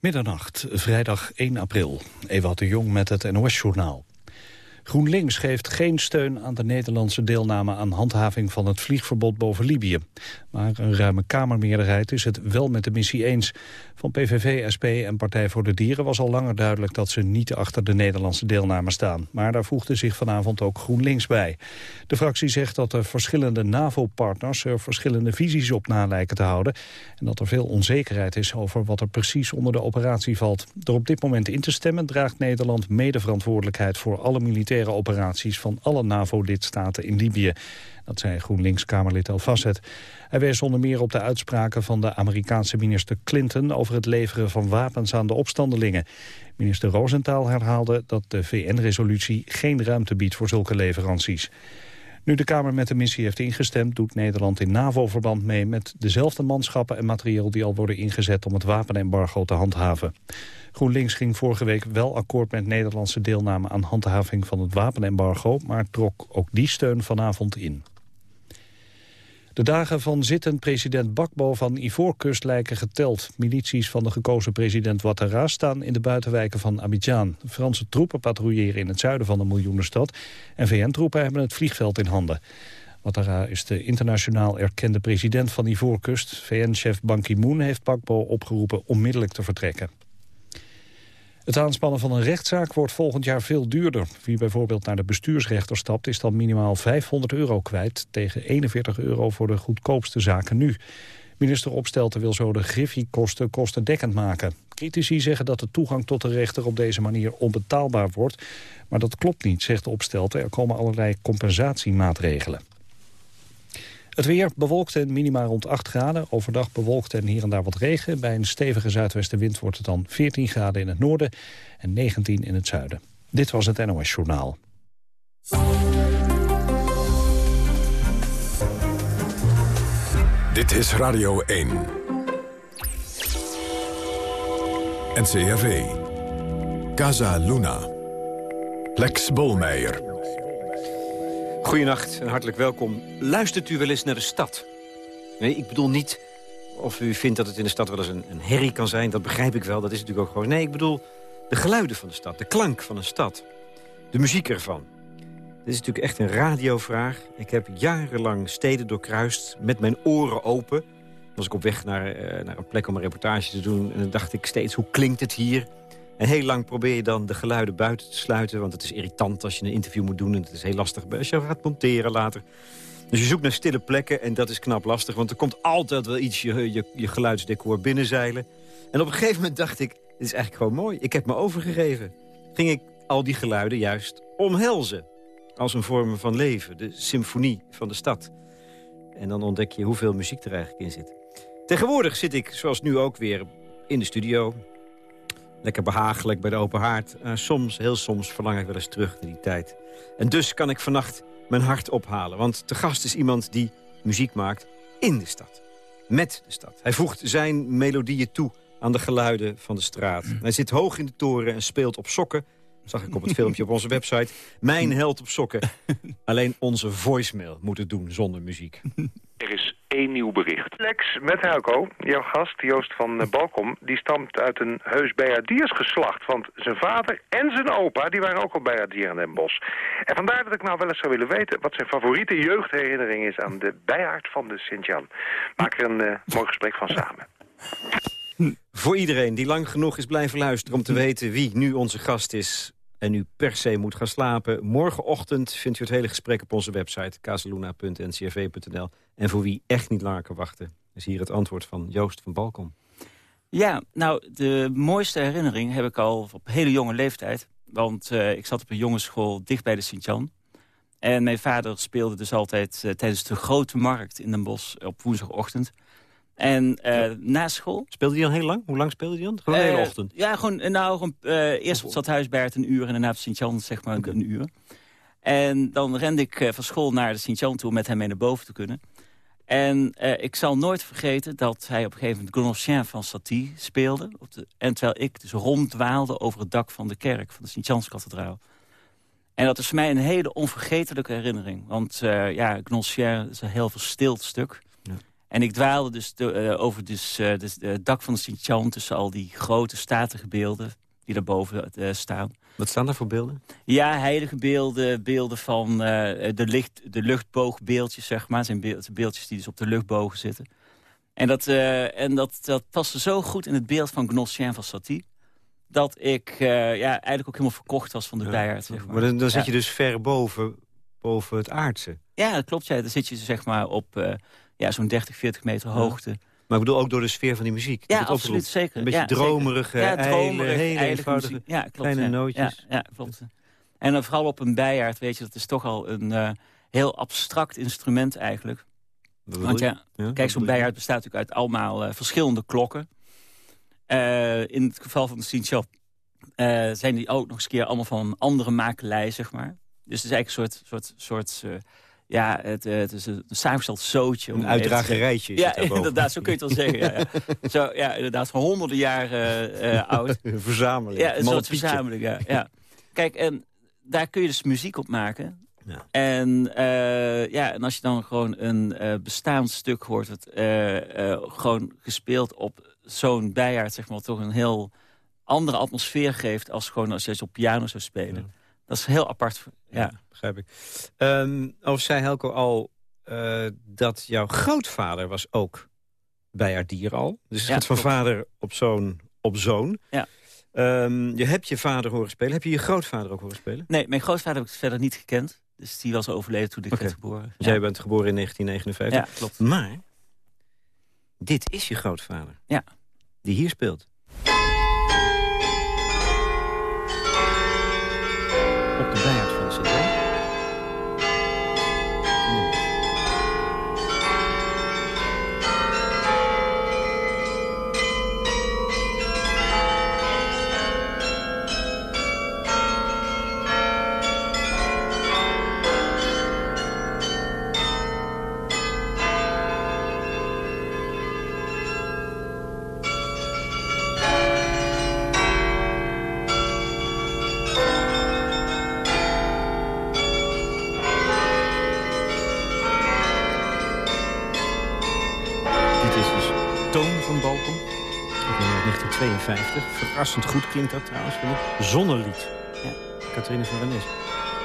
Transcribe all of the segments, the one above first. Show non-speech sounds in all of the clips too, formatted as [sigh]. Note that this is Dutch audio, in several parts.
Middernacht, vrijdag 1 april. Ewout de Jong met het NOS-journaal. GroenLinks geeft geen steun aan de Nederlandse deelname aan handhaving van het vliegverbod boven Libië. Maar een ruime Kamermeerderheid is het wel met de missie eens. Van PVV, SP en Partij voor de Dieren was al langer duidelijk dat ze niet achter de Nederlandse deelname staan. Maar daar voegde zich vanavond ook GroenLinks bij. De fractie zegt dat de verschillende NAVO-partners er verschillende visies op na lijken te houden. En dat er veel onzekerheid is over wat er precies onder de operatie valt. Door op dit moment in te stemmen draagt Nederland medeverantwoordelijkheid voor alle militaire operaties van alle NAVO-lidstaten in Libië. Dat zei GroenLinks-Kamerlid El Fasset. Hij wees onder meer op de uitspraken van de Amerikaanse minister Clinton... over het leveren van wapens aan de opstandelingen. Minister Rosenthal herhaalde dat de VN-resolutie geen ruimte biedt voor zulke leveranties. Nu de Kamer met de missie heeft ingestemd... doet Nederland in NAVO-verband mee met dezelfde manschappen en materieel... die al worden ingezet om het wapenembargo te handhaven. GroenLinks ging vorige week wel akkoord met Nederlandse deelname... aan handhaving van het wapenembargo... maar trok ook die steun vanavond in. De dagen van zittend president Bakbo van Ivoorkust lijken geteld. Milities van de gekozen president Ouattara staan in de buitenwijken van Abidjan. Franse troepen patrouilleren in het zuiden van de miljoenenstad... en VN-troepen hebben het vliegveld in handen. Ouattara is de internationaal erkende president van Ivoorkust. VN-chef Ban Ki-moon heeft Bakbo opgeroepen onmiddellijk te vertrekken. Het aanspannen van een rechtszaak wordt volgend jaar veel duurder. Wie bijvoorbeeld naar de bestuursrechter stapt... is dan minimaal 500 euro kwijt... tegen 41 euro voor de goedkoopste zaken nu. Minister Opstelten wil zo de griffiekosten kostendekkend maken. Critici zeggen dat de toegang tot de rechter op deze manier onbetaalbaar wordt. Maar dat klopt niet, zegt Opstelten. Er komen allerlei compensatiemaatregelen. Het weer bewolkt en minima rond 8 graden. Overdag bewolkt en hier en daar wat regen. Bij een stevige zuidwestenwind wordt het dan 14 graden in het noorden en 19 in het zuiden. Dit was het NOS Journaal. Dit is Radio 1. NCRV. Casa Luna. Lex Bolmeijer. Goedenacht en hartelijk welkom. Luistert u wel eens naar de stad? Nee, ik bedoel niet of u vindt dat het in de stad wel eens een, een herrie kan zijn. Dat begrijp ik wel, dat is natuurlijk ook gewoon... Nee, ik bedoel de geluiden van de stad, de klank van een stad. De muziek ervan. Dit is natuurlijk echt een radiovraag. Ik heb jarenlang steden doorkruist met mijn oren open. Dan was ik op weg naar, uh, naar een plek om een reportage te doen. En dan dacht ik steeds, hoe klinkt het hier? En heel lang probeer je dan de geluiden buiten te sluiten. Want het is irritant als je een interview moet doen. En het is heel lastig als je gaat monteren later. Dus je zoekt naar stille plekken en dat is knap lastig. Want er komt altijd wel iets je, je, binnenzeilen. En op een gegeven moment dacht ik, dit is eigenlijk gewoon mooi. Ik heb me overgegeven. Ging ik al die geluiden juist omhelzen. Als een vorm van leven. De symfonie van de stad. En dan ontdek je hoeveel muziek er eigenlijk in zit. Tegenwoordig zit ik, zoals nu ook weer, in de studio. Lekker behagelijk bij de open haard. Uh, soms, heel soms, verlang ik wel eens terug naar die tijd. En dus kan ik vannacht mijn hart ophalen. Want te gast is iemand die muziek maakt in de stad. Met de stad. Hij voegt zijn melodieën toe aan de geluiden van de straat. Hij zit hoog in de toren en speelt op sokken. Zag ik op het filmpje op onze website. Mijn held op sokken. [laughs] Alleen onze voicemail moet het doen zonder muziek. Er is één nieuw bericht. Lex met Helco, jouw gast Joost van eh, Balkom... die stamt uit een heus geslacht. Want zijn vader en zijn opa die waren ook al Bayardier in Den Bosch. En vandaar dat ik nou wel eens zou willen weten... wat zijn favoriete jeugdherinnering is aan de bijaard van de Sint-Jan. Maak er een uh, mooi gesprek van samen. Voor iedereen die lang genoeg is blijven luisteren om te weten wie nu onze gast is en u per se moet gaan slapen. Morgenochtend vindt u het hele gesprek op onze website... kazeluna.ncrv.nl. En voor wie echt niet langer kan wachten... is hier het antwoord van Joost van Balkom. Ja, nou, de mooiste herinnering heb ik al op hele jonge leeftijd. Want uh, ik zat op een jongensschool dicht bij de Sint-Jan. En mijn vader speelde dus altijd uh, tijdens de grote markt in Den Bosch op woensdagochtend. En uh, na school... Speelde hij al heel lang? Hoe lang speelde hij dan? Gewoon de hele eh, ochtend? Ja, gewoon, nou, gewoon, eerst op het een uur... en daarna op Sint-Jan zeg maar een uur. En dan rende ik van school naar de Sint-Jan toe... om met hem mee naar boven te kunnen. En ik zal nooit vergeten dat hij op een gegeven moment... Gnossien van Satie speelde. Op de, en terwijl ik dus ronddwaalde over het dak van de kerk... van de Sint-Janskathedraal. En dat is voor mij een hele onvergetelijke herinnering. Want ja, Gnossien is een heel verstild stuk... En ik dwaalde dus de, over dus, dus, het dak van de Sint-Jan... tussen al die grote statige beelden die daarboven staan. Wat staan daar voor beelden? Ja, heilige beelden, beelden van de, licht, de luchtboogbeeldjes, zeg maar. Het zijn beeldjes die dus op de luchtbogen zitten. En dat, en dat, dat paste zo goed in het beeld van Gnossien van Satie dat ik ja, eigenlijk ook helemaal verkocht was van de ja. Zeg maar. maar dan, dan zit je dus ver boven, boven het aardse. Ja, dat klopt. Ja. Dan zit je zeg maar op ja, zo'n 30, 40 meter hoogte. Maar ik bedoel ook door de sfeer van die muziek. Ja, absoluut, zeker. Een beetje ja, dromerige, ja, dromerig, hele eenvoudige, ja, klopt, kleine nootjes. Ja, klopt. En dan vooral op een bijaard, weet je, dat is toch al een uh, heel abstract instrument eigenlijk. Want ja, kijk, zo'n bijaard bestaat natuurlijk uit allemaal uh, verschillende klokken. Uh, in het geval van de Sint-Jean uh, zijn die ook nog eens keer allemaal van een andere makelij, zeg maar. Dus het is eigenlijk een soort, soort, soort ja, het, het, is een samengesteld zootje. Een uitdragerijtje Ja, inderdaad, zo kun je het wel zeggen. Ja, ja. [laughs] Zo, ja, inderdaad, van honderden jaren [laughs] oud. Een verzameling. Ja, een soort verzameling, ja, ja. Kijk, en daar kun je dus muziek op maken. Ja. En, ja, en als je dan gewoon een bestaand stuk hoort... Het, gewoon gespeeld op zo'n bijaard, zeg maar, toch een heel andere atmosfeer geeft... als gewoon als je op piano zou spelen. Dat is heel apart. Ja, begrijp ik. Um, of zei Helco al uh, dat jouw grootvader was ook bijaardier al. Dus het gaat van vader op zoon op zoon. Ja. Um, je hebt je vader horen spelen. Heb je je grootvader ook horen spelen? Nee, mijn grootvader heb ik verder niet gekend. Dus die was overleden toen ik werd geboren. Dus jij bent geboren in 1959? Ja, klopt. Maar dit is je grootvader. Ja. Die hier speelt. op de bijen. 1952. Verrassend goed klinkt dat trouwens. Zonnelied. Ja, Catharine van Renes.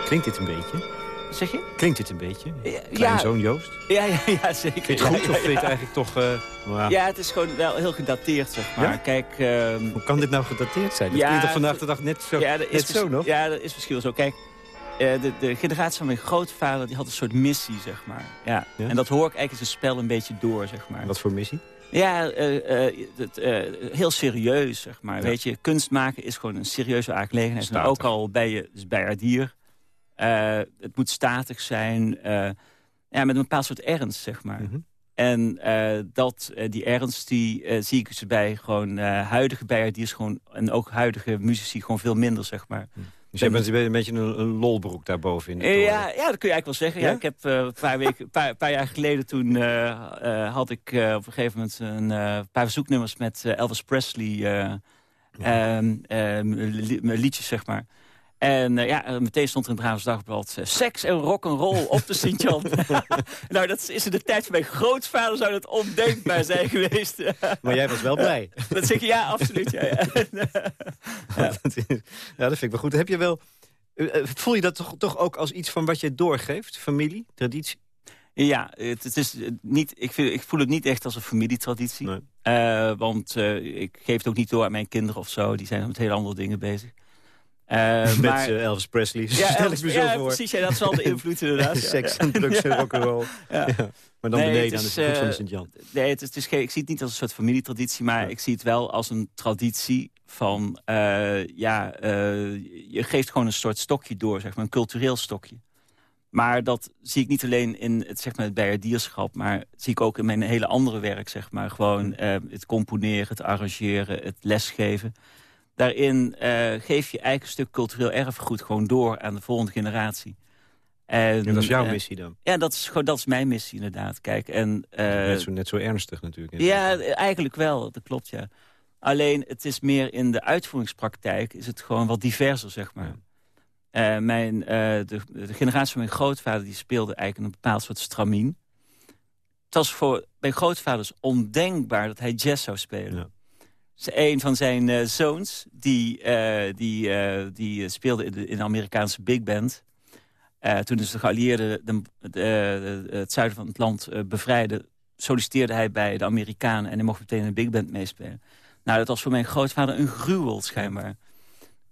Klinkt dit een beetje? Zeg je? Klinkt dit een beetje? Ja, Kleinzoon. Joost? Ja, ja, ja, zeker. Vind je het goed of vind je het eigenlijk toch... Eh, nou ja. het is gewoon wel heel gedateerd, zeg maar. Kijk, ehm, Hoe kan dit nou gedateerd zijn? Dat klinkt toch vandaag de dag net zo, ja, net is, zo nog? Ja, dat is misschien wel zo. Kijk, eh, de, de, generatie van mijn grootvader die had een soort missie, zeg maar. Ja. En dat hoor ik eigenlijk in zijn spel een beetje door, zeg maar. Wat voor missie? Ja, uh, uh, heel serieus, zeg maar. Weet je, kunst maken is gewoon een serieuze aangelegenheid. En ook al bij je dus bij het dier. het moet statig zijn. ja, met een bepaald soort ernst, zeg maar. Mm -hmm. En dat, die ernst die, zie ik ze bij gewoon huidige bijaardiers gewoon, en ook huidige muzici gewoon veel minder, zeg maar. Mm. Dus jij bent een beetje een, een lolbroek daarboven in de ja, ja, dat kun je eigenlijk wel zeggen. Ja? ik heb uh, een paar, weken, paar, paar jaar geleden toen uh, uh, had ik op een gegeven moment een paar verzoeknummers met Elvis Presley ja. Ehm, liedjes, zeg maar. En uh, ja, meteen stond er in het Brabants Dagblad... Uh, seks en rock'n'roll op de Sint-Jan. [laughs] nou, dat is in de tijd van mijn grootvader zou dat ondenkbaar zijn geweest. maar jij was wel blij. [laughs] dat zeg je, ja, absoluut. Ja, ja. [laughs] ja. dat vind ik wel goed. Heb je wel... Voel je dat toch, toch ook als iets van wat je doorgeeft? Familie, traditie? Ja, het, het, is niet, ik, vind, ik voel het niet echt als een familietraditie. Nee. want ik geef het ook niet door aan mijn kinderen of zo. Die zijn met hele andere dingen bezig. Uh, [laughs] Met maar, uh, Elvis Presley, ja, [laughs] stel ik me zo ja, voor. precies, ja, dat zal de invloed [laughs] inderdaad. Seks en drugs en rock'n'roll. Ja. Maar dan nee, beneden aan de voet van de Sint-Jan. Nee, het is, het is, ik zie het niet als een soort familietraditie... maar ik zie het wel als een traditie van... Ja, je geeft gewoon een soort stokje door, zeg maar, een cultureel stokje. Maar dat zie ik niet alleen in het, zeg maar, het bijaardierschap... maar zie ik ook in mijn hele andere werk, zeg maar. Gewoon het componeren, het arrangeren, het lesgeven daarin uh, geef je een stuk cultureel erfgoed gewoon door aan de volgende generatie. En, dat is jouw uh, missie dan? Ja, dat is, gewoon, dat is mijn missie inderdaad. Kijk, en, net, zo, net zo ernstig natuurlijk. Ja, eigenlijk wel, dat klopt ja. Alleen het is meer in de uitvoeringspraktijk is het gewoon wat diverser, zeg maar. Ja. mijn, de, de, generatie van mijn grootvader die speelde eigenlijk een bepaald soort stramien. was voor mijn grootvader ondenkbaar dat hij jazz zou spelen. Ja. Een van zijn eh, zoons, die, eh, die, eh, die speelde in de, in de Amerikaanse big band. Toen dus de geallieerden de, de- de- het zuiden van het land bevrijden... solliciteerde hij bij de Amerikanen en hij mocht meteen in een big band meespelen. Nou, dat was voor mijn grootvader een gruwel, schijnbaar.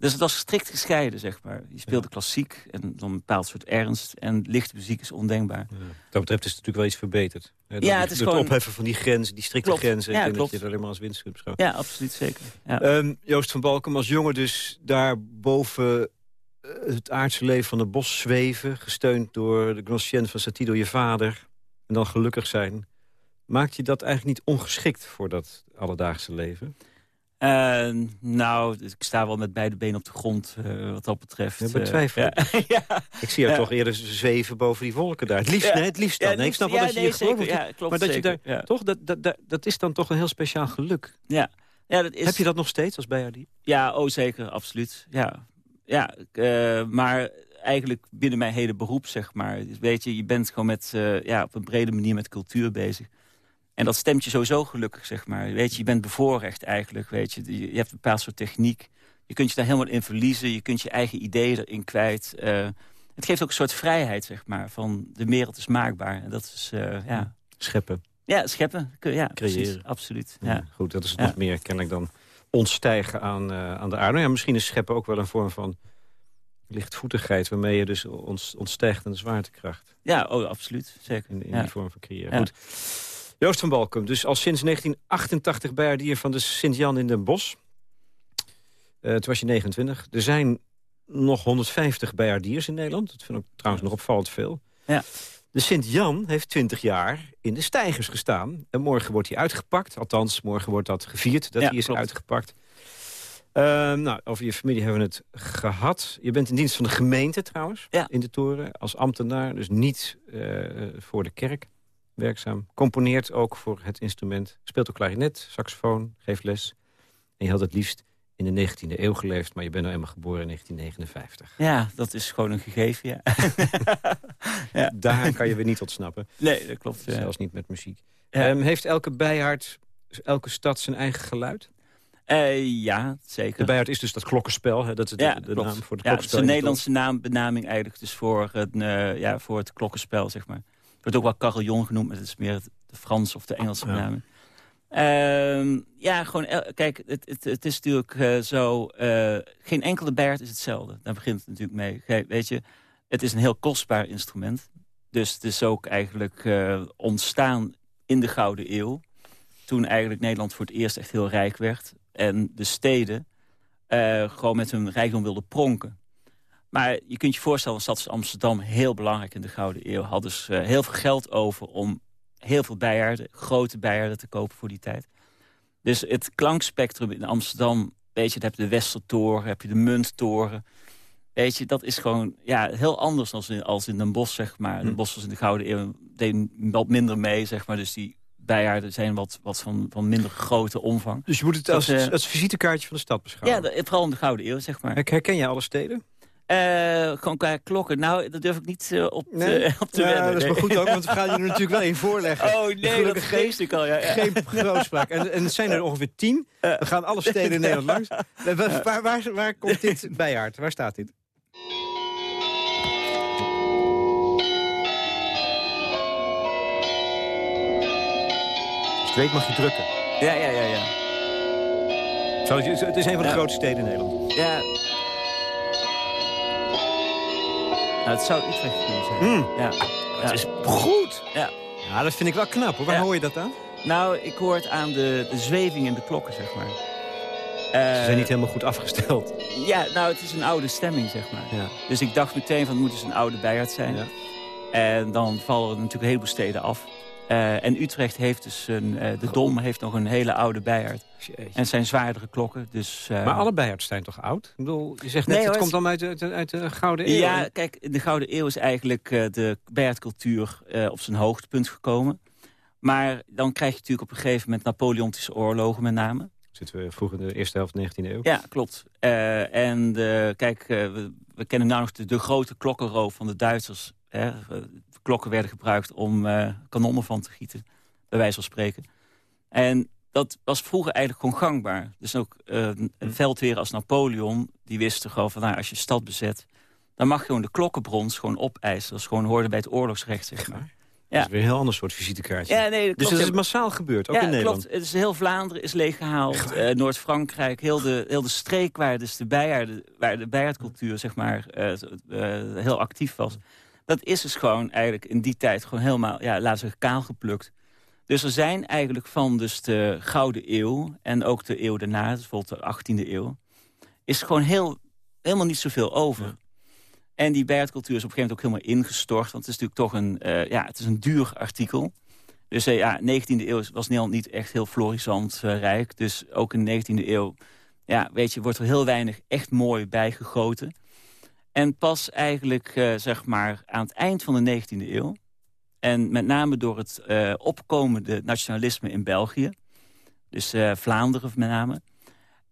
Dus het was strikt gescheiden, zeg maar. Je speelde klassiek en dan een bepaald soort ernst. En lichte muziek is ondenkbaar. Ja. Wat dat betreft is het natuurlijk wel iets verbeterd. Hè, Ja, het is het gewoon- opheffen van die grenzen, die strikte Klopt. grenzen. Ja, ik dat je dat alleen maar als winst kunt beschouwen. Ja, absoluut zeker. Ja. Ehm, Joost van Balkum als jongen dus daar boven eh, het aardse leven van het bos zweven... gesteund door de Gnostienne van Satido, je vader... en dan gelukkig zijn. Maakt je dat eigenlijk niet ongeschikt voor dat alledaagse leven? Eh, nou, ik sta wel met beide benen op de grond eh, wat dat betreft. Ja, eh, betwijfel ja. [laughs] ja. Ik zie jou toch eerder zweven boven die wolken daar. Het liefst, Ja. nee, het liefst dan. Ja, nee, ik snap wel dat je nee, je gelooft. zeker. Ja, klopt maar dat je daar, toch, dat, dat, dat, dat is dan toch een heel speciaal geluk. Ja. Ja, dat is... Heb je dat nog steeds als bijaardier? Ja, oh zeker, absoluut. Ja, ja ik, eh, maar eigenlijk binnen mijn hele beroep, zeg maar. Weet je, je bent gewoon met, ja, op een brede manier met cultuur bezig. En dat stemt je sowieso gelukkig, zeg maar. Weet je, je bent bevoorrecht eigenlijk, weet je. Je, hebt een bepaald soort techniek. Je kunt je daar helemaal in verliezen. Je kunt je eigen ideeën erin kwijt. Eh, het geeft ook een soort vrijheid, zeg maar. Van de wereld is maakbaar. En dat is, eh, ja... Scheppen. Ja, scheppen. Ja, precies. Creëren. Absoluut. Ja. Ja. Goed, dat is het Ja. nog meer kennelijk dan ontstijgen aan, eh, aan de aarde. Nou ja, misschien is scheppen ook wel een vorm van lichtvoetigheid... waarmee je dus ont, ontstijgt aan de zwaartekracht. Ja, oh, absoluut. Zeker. In, in die vorm van creëren. Goed. Joost van Balkum, dus al sinds 1988 bijaardier van de Sint-Jan in Den Bosch. Eh toen was je 29. Er zijn nog 150 bijaardiers in Nederland. Dat vind ik trouwens nog opvallend veel. Ja. De Sint-Jan heeft 20 jaar in de stijgers gestaan. En morgen wordt hij uitgepakt. Althans, morgen wordt dat gevierd dat Ja, hij is klopt. uitgepakt. Ehm, nou, over je familie hebben we het gehad. Je bent in dienst van de gemeente trouwens, Ja. in de toren. Als ambtenaar, dus niet eh, voor de kerk werkzaam. Componeert ook voor het instrument. Speelt ook klarinet, saxofoon, geeft les. En je had het liefst in de 19e eeuw geleefd... maar je bent nou eenmaal geboren in 1959. Ja, dat is gewoon een gegeven, ja. [laughs] ja. Daar kan je weer niet ontsnappen. Nee, dat klopt. Ja. Zelfs niet met muziek. Ja. Ehm, heeft elke bijaard, elke stad zijn eigen geluid? Eh, ja, zeker. De bijaard is dus dat klokkenspel. Hè? Dat is de, ja, naam voor het ja, het is klokkenspel. een de Nederlandse naambenaming eigenlijk dus voor het, eh, ja, voor het klokkenspel, zeg maar. Wordt ook wel carillon genoemd, maar het is meer de Franse of de Engelse Ja. benaming. Ehm, ja, gewoon, kijk, het, het, het is natuurlijk eh, zo, eh, geen enkele bijaard is hetzelfde. Daar begint het natuurlijk mee. Weet je, het is een heel kostbaar instrument. Dus het is ook eigenlijk eh, ontstaan in de Gouden Eeuw. Toen eigenlijk Nederland voor het eerst echt heel rijk werd. En de steden gewoon met hun rijkdom wilden pronken. Maar je kunt je voorstellen, een stad als Amsterdam, heel belangrijk in de Gouden Eeuw... had dus eh, heel veel geld over om heel veel bijaarden, grote bijaarden te kopen voor die tijd. Dus het klankspectrum in Amsterdam, weet je, dan heb je de Westertoren, heb je de Munttoren. Weet je, dat is gewoon ja, heel anders dan in, als in Den Bosch, zeg maar. Hm. Den Bosch was in de Gouden Eeuw, deed wat minder mee, zeg maar. Dus die bijaarden zijn wat, wat van, van minder grote omvang. Dus je moet het als, eh, als visitekaartje van de stad Ja, beschouwen. de- vooral in de Gouden Eeuw, zeg maar. Her- Herken jij alle steden? Eh, gewoon qua klokken. Nou, dat durf ik niet eh, op, te, Nee? [laughs] op te ja, wedden. dat is maar goed ook, want we gaan je er [laughs] natuurlijk wel in voorleggen. Oh nee, dat geest ik al. Ja, ja. Geen grootspraak. En, en het zijn er ongeveer tien. We gaan alle steden in Nederland langs. [laughs] Eh, Waar, waar, waar, waar komt dit bijaard? Waar staat dit? Als je het weet mag je drukken. Ja, ja, ja, ja. Het is een van de Ja. grootste steden in Nederland. ja. Nou, het zou Utrecht kunnen zijn. Hmm. Ja. Het is goed. Ja. Ja, dat vind ik wel knap. Hoor. Waar Ja. hoor je dat aan? Nou, ik hoor het aan de, de zweving in de klokken, zeg maar. Ze zijn niet helemaal goed afgesteld. Ja, nou, het is een oude stemming, zeg maar. Ja. Dus ik dacht meteen van, het moet dus een oude bijaard zijn. Ja. En dan vallen er natuurlijk een heleboel steden af. Eh, en Utrecht heeft dus een, eh, de Dom heeft nog een hele oude bijaard. Jeetje. En zijn zwaardere klokken. Dus, eh, Maar alle bijaards zijn toch oud? Ik bedoel, je zegt net, Nee, het komt dan uit de, uit de- uit de Gouden Eeuw. Ja, kijk, in de Gouden Eeuw is eigenlijk de bijaardcultuur op zijn hoogtepunt gekomen. Maar dan krijg je natuurlijk op een gegeven moment Napoleontische oorlogen met name. Zitten we vroeg in de eerste helft 19e eeuw. Ja, klopt. En kijk, we, we kennen nou nog de, de grote klokkenroof van de Duitsers. Hè, klokken werden gebruikt om kanonnen van te gieten, bij wijze van spreken. En dat was vroeger eigenlijk gewoon gangbaar. Dus ook een hm. veldheer als Napoleon, die wisten gewoon van... Nou, als je stad bezet, dan mag je gewoon de klokkenbrons gewoon opeisen. Dat is gewoon hoorde bij het oorlogsrecht, zeg maar. Ja. Dat is weer een heel ander soort visitekaartje. Ja, nee, dus dat is massaal gebeurd, ook in Nederland? klopt. Het is heel Vlaanderen is leeggehaald. Uh, Noord-Frankrijk, heel de, heel de streek waar, dus de, bijaarden, waar de bijaardcultuur zeg maar, uh, uh, heel actief was. Dat is dus gewoon eigenlijk in die tijd gewoon helemaal, ja, laten we kaal geplukt. Dus er zijn eigenlijk van dus de Gouden Eeuw en ook de eeuw daarna, dus bijvoorbeeld de 18e eeuw, is gewoon heel, helemaal niet zoveel over. En die bijaardcultuur is op een gegeven moment ook helemaal ingestort. Want het is natuurlijk toch een, uh, ja, het is een duur artikel. Dus uh, ja, 19e eeuw was Nederland niet echt heel florissant uh, rijk. Dus ook in de 19e eeuw, ja, weet je, wordt er heel weinig echt mooi bijgegoten. En pas eigenlijk, zeg maar, aan het eind van de 19e eeuw... en met name door het opkomende nationalisme in België... dus Vlaanderen met name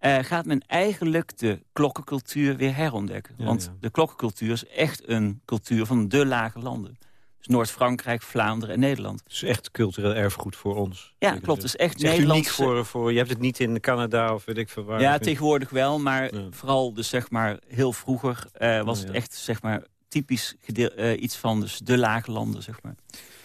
uh, gaat men eigenlijk de klokkencultuur weer herontdekken. Want de klokkencultuur is echt een cultuur van de lage landen. Dus Noord-Frankrijk, Vlaanderen en Nederland. Het is echt cultureel erfgoed voor ons. Ja, klopt. Het is echt Nederlands. voor, voor, je hebt het niet in Canada of weet ik veel waar. Ja, tegenwoordig wel. Maar vooral dus zeg maar heel vroeger uh, was het echt zeg maar typisch uh, iets van dus de lage landen, zeg maar.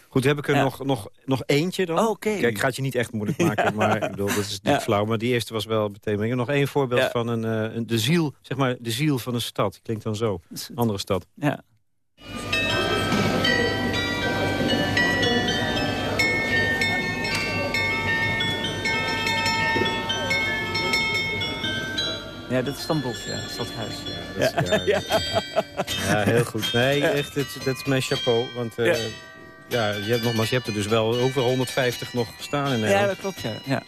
Goed, heb ik er nog, nog, nog eentje dan? Oh, Kijk, ik ga het je niet echt moeilijk [laughs] maken, maar ik bedoel, dat is niet flauw. Maar die eerste was wel meteen. Nog één voorbeeld van een, uh, een, de ziel, zeg maar, de ziel van een stad. Klinkt dan zo. Andere stad. Ja. Ja, dat is dan Bos, ja. Stadhuis. Ja, dat is, [laughs] ja. ja. heel goed. Nee, echt, dat is mijn chapeau. Want uh, ja, je hebt, nogmaals, je hebt er dus wel over 150 nog staan in Nederland. Ja, dat klopt, ja. ja.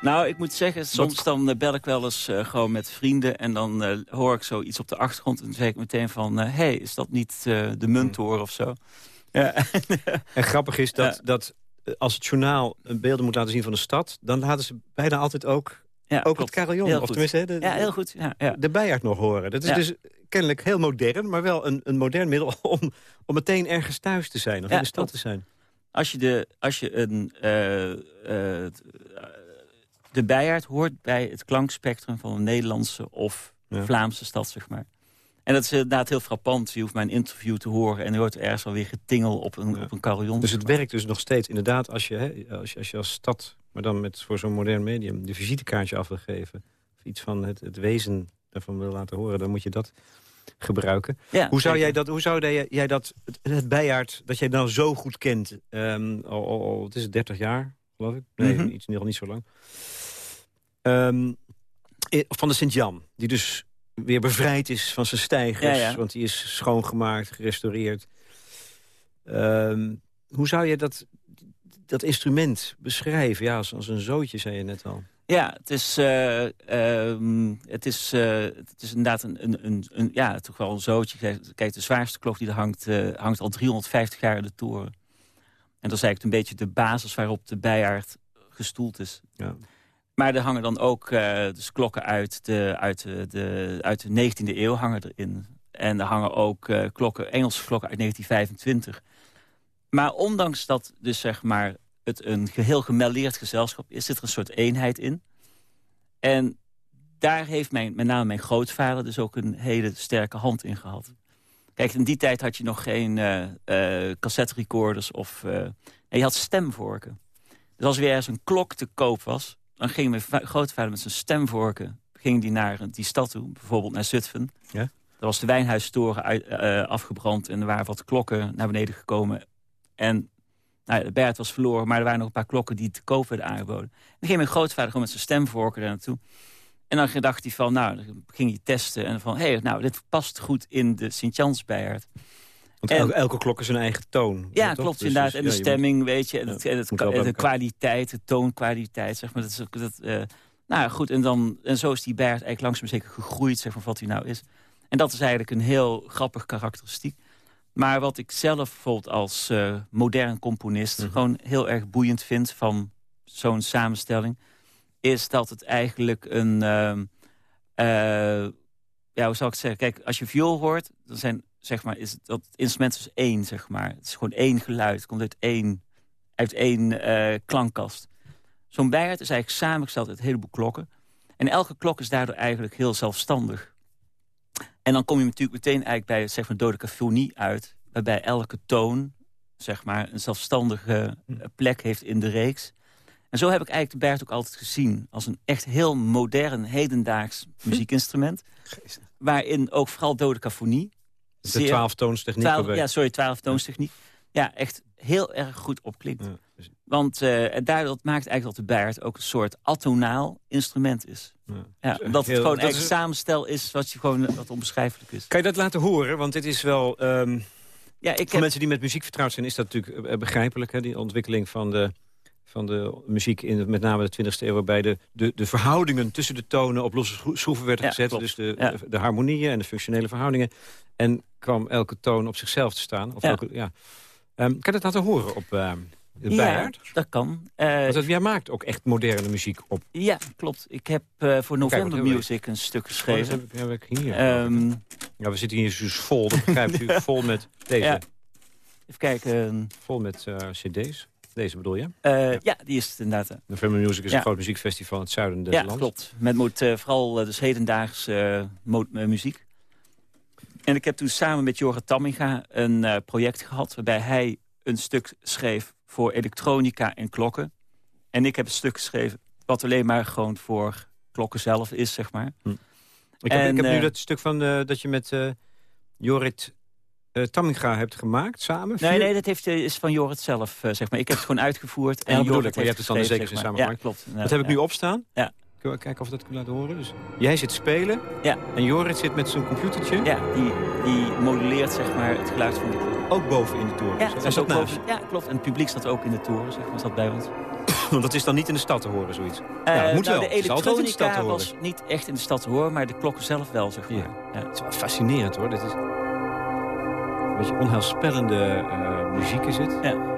Nou, ik moet zeggen, soms dan uh, bel ik wel eens uh, gewoon met vrienden... en dan uh, hoor ik zoiets op de achtergrond... en dan zeg ik meteen van... hé, hey, is dat niet de muntoren of zo? Ja. [laughs] en grappig is dat, ja. dat als het journaal beelden moet laten zien van de stad... dan laten ze bijna altijd ook, ja, ook het carillon, of tenminste de, ja, heel goed. Ja, ja. de bijaard nog horen. Dat is dus kennelijk heel modern, maar wel een, een modern middel... [laughs] om, om meteen ergens thuis te zijn of in de stad te zijn. Als je, de, als je een, uh, uh, de bijaard hoort bij het klankspectrum van een Nederlandse of Vlaamse stad, zeg maar. En dat is inderdaad heel frappant. Je hoeft mijn interview te horen en je hoort ergens alweer getingel op een, ja. op een carillon. Dus het werkt dus nog steeds inderdaad als je, hè, als, je, als je als stad, maar dan met voor zo'n modern medium, de visitekaartje af wil geven. Of iets van het, het wezen daarvan wil laten horen, dan moet je dat gebruiken. hoe zou jij dat, hoe zou jij dat het, het bijaard dat jij nou zo goed kent, um, al, al, al, het is 30 jaar, geloof ik? Nee, mm -hmm. iets, niet zo lang. Um, van de Sint-Jan, die dus weer bevrijd is van zijn stijgers, ja, ja. want die is schoongemaakt, gerestaureerd. Um, hoe zou je dat, dat instrument beschrijven? Ja, als, als een zootje, zei je net al. Ja, het is, uh, uh, het is, uh, het is inderdaad een, een, een, een, ja, toch wel een zootje. Kijk, de zwaarste klok die er hangt, eh, hangt al 350 jaar in de toren. En dat is eigenlijk een beetje de basis waarop de bijaard gestoeld is. Ja. Maar er hangen dan ook dus klokken uit de, uit, de, de, uit de 19e eeuw hangen erin. En er hangen ook klokken, Engelse klokken uit 1925. Maar ondanks dat dus zeg maar het een geheel gemelleerd gezelschap is. Zit er een soort eenheid in. En daar heeft mijn, met name mijn grootvader dus ook een hele sterke hand in gehad. Kijk, in die tijd had je nog geen uh, uh, cassette recorders of... Uh, je had stemvorken. Dus als er weer ergens een klok te koop was... dan ging mijn grootvader met zijn stemvorken ging die naar die stad toe. Bijvoorbeeld naar Zutphen. Ja? Daar was de wijnhuistoren uit, afgebrand en er waren wat klokken naar beneden gekomen. En nou, de Bert was verloren, maar er waren nog een paar klokken die te koop werden aangeboden. En dan ging mijn grootvader gewoon met zijn stemvorker daar naartoe. En dan dacht hij van, nou, dan ging hij testen. En van, hé, hey, nou, dit past goed in de Sint-Jans-Beiert. Want elke, elke, klok is een eigen toon. Ja, klopt dus, inderdaad. En de stemming, weet je. En, het, het, de kwaliteit, de toonkwaliteit, zeg maar. Dat is, dat, uh, nou goed, en, dan, en zo is die Beiert eigenlijk langzaam zeker gegroeid, zeg maar, wat hij nou is. En dat is eigenlijk een heel grappig karakteristiek. Maar wat ik zelf bijvoorbeeld als uh, modern componist... Mhm. gewoon heel erg boeiend vind van zo'n samenstelling... is dat het eigenlijk een... Uh, uh, ja, hoe zou ik het zeggen? Kijk, als je viool hoort... dan zijn zeg maar, is dat het instrument is één, zeg maar. Het is gewoon één geluid. Het komt uit één, uit één uh, klankkast. Zo'n bijaard is eigenlijk samengesteld uit een heleboel klokken. En elke klok is daardoor eigenlijk heel zelfstandig. En dan kom je natuurlijk meteen eigenlijk bij zeg maar, dodecafonie uit... waarbij elke toon zeg maar, een zelfstandige hm. plek heeft in de reeks. En zo heb ik eigenlijk de Bert ook altijd gezien... als een echt heel modern, hedendaags hm. muziekinstrument. Waarin ook vooral dodecafonie... De twaalftoonstechniek? Ja, sorry, twaalftoonstechniek. Ja, echt heel erg goed opklinkt. Ja. Want uh, daardoor maakt eigenlijk dat de Baard ook een soort atonaal instrument is. Ja. ja omdat het gewoon echt een samenstel is wat, je gewoon, wat onbeschrijfelijk is. Kan je dat laten horen? Want dit is wel... Um, ja, ik voor mensen die met muziek vertrouwd zijn is dat natuurlijk eh, begrijpelijk. Hè? Die ontwikkeling van de, van de muziek in met name de 20e eeuw... waarbij de, de, de verhoudingen tussen de tonen op losse schroeven werden gezet. Dus de, de, harmonieën en de functionele verhoudingen. En kwam elke toon op zichzelf te staan. Of elke, ja. Um, kan je dat laten horen op... Uh, ja, dat kan. Uh, Want jij maakt ook echt moderne muziek op. Ja, klopt. Ik heb uh, voor November Music een stuk geschreven. Oh, dat heb ik, hier. Um, ja, we zitten hier dus vol, dat begrijpt u, [laughs] vol met deze. Ja. Even kijken. Vol met uh, cd's. Deze bedoel je? Ja. ja. die is het inderdaad. November Music is een groot muziekfestival in het zuiden des ja, lands. Ja, klopt. Met moet, vooral dus hedendaagse muziek. En ik heb toen samen met Jorgen Tamminga een project gehad... waarbij hij een stuk schreef voor elektronica en klokken. En ik heb een stuk geschreven wat alleen maar gewoon voor klokken zelf is, zeg maar. Hm. Ik, heb, ik heb nu eh, dat stuk van uh, dat je met uh, Jorrit uh, Tamminga hebt gemaakt, samen? Nee, nee, dat heeft, is van Jorrit zelf, zeg maar. Ik heb het gewoon uitgevoerd. En, en Jorrit je hebt het dan de zeker samen gemaakt. Ja, klopt. Dat heb ik nu opstaan. Ja. Kunnen we kijken of we dat kunnen laten horen? Dus jij zit spelen ja. en Jorrit zit met zijn computertje. Ja, die, die moduleert zeg maar, het geluid van de klok. Ook boven in de toren? Ja, dat is ook boven, ja klopt. En het publiek staat ook in de toren, zeg maar, staat bij ons. [coughs] Want dat is dan niet in de stad te horen, zoiets? Uh, dat moet nou, wel. De elektronica was niet echt in de stad te horen, maar de klokken zelf wel, zeg maar. Ja. ja. Het is wel fascinerend, hoor. Dit is een beetje onheilspellende uh, muziek is het. Ja.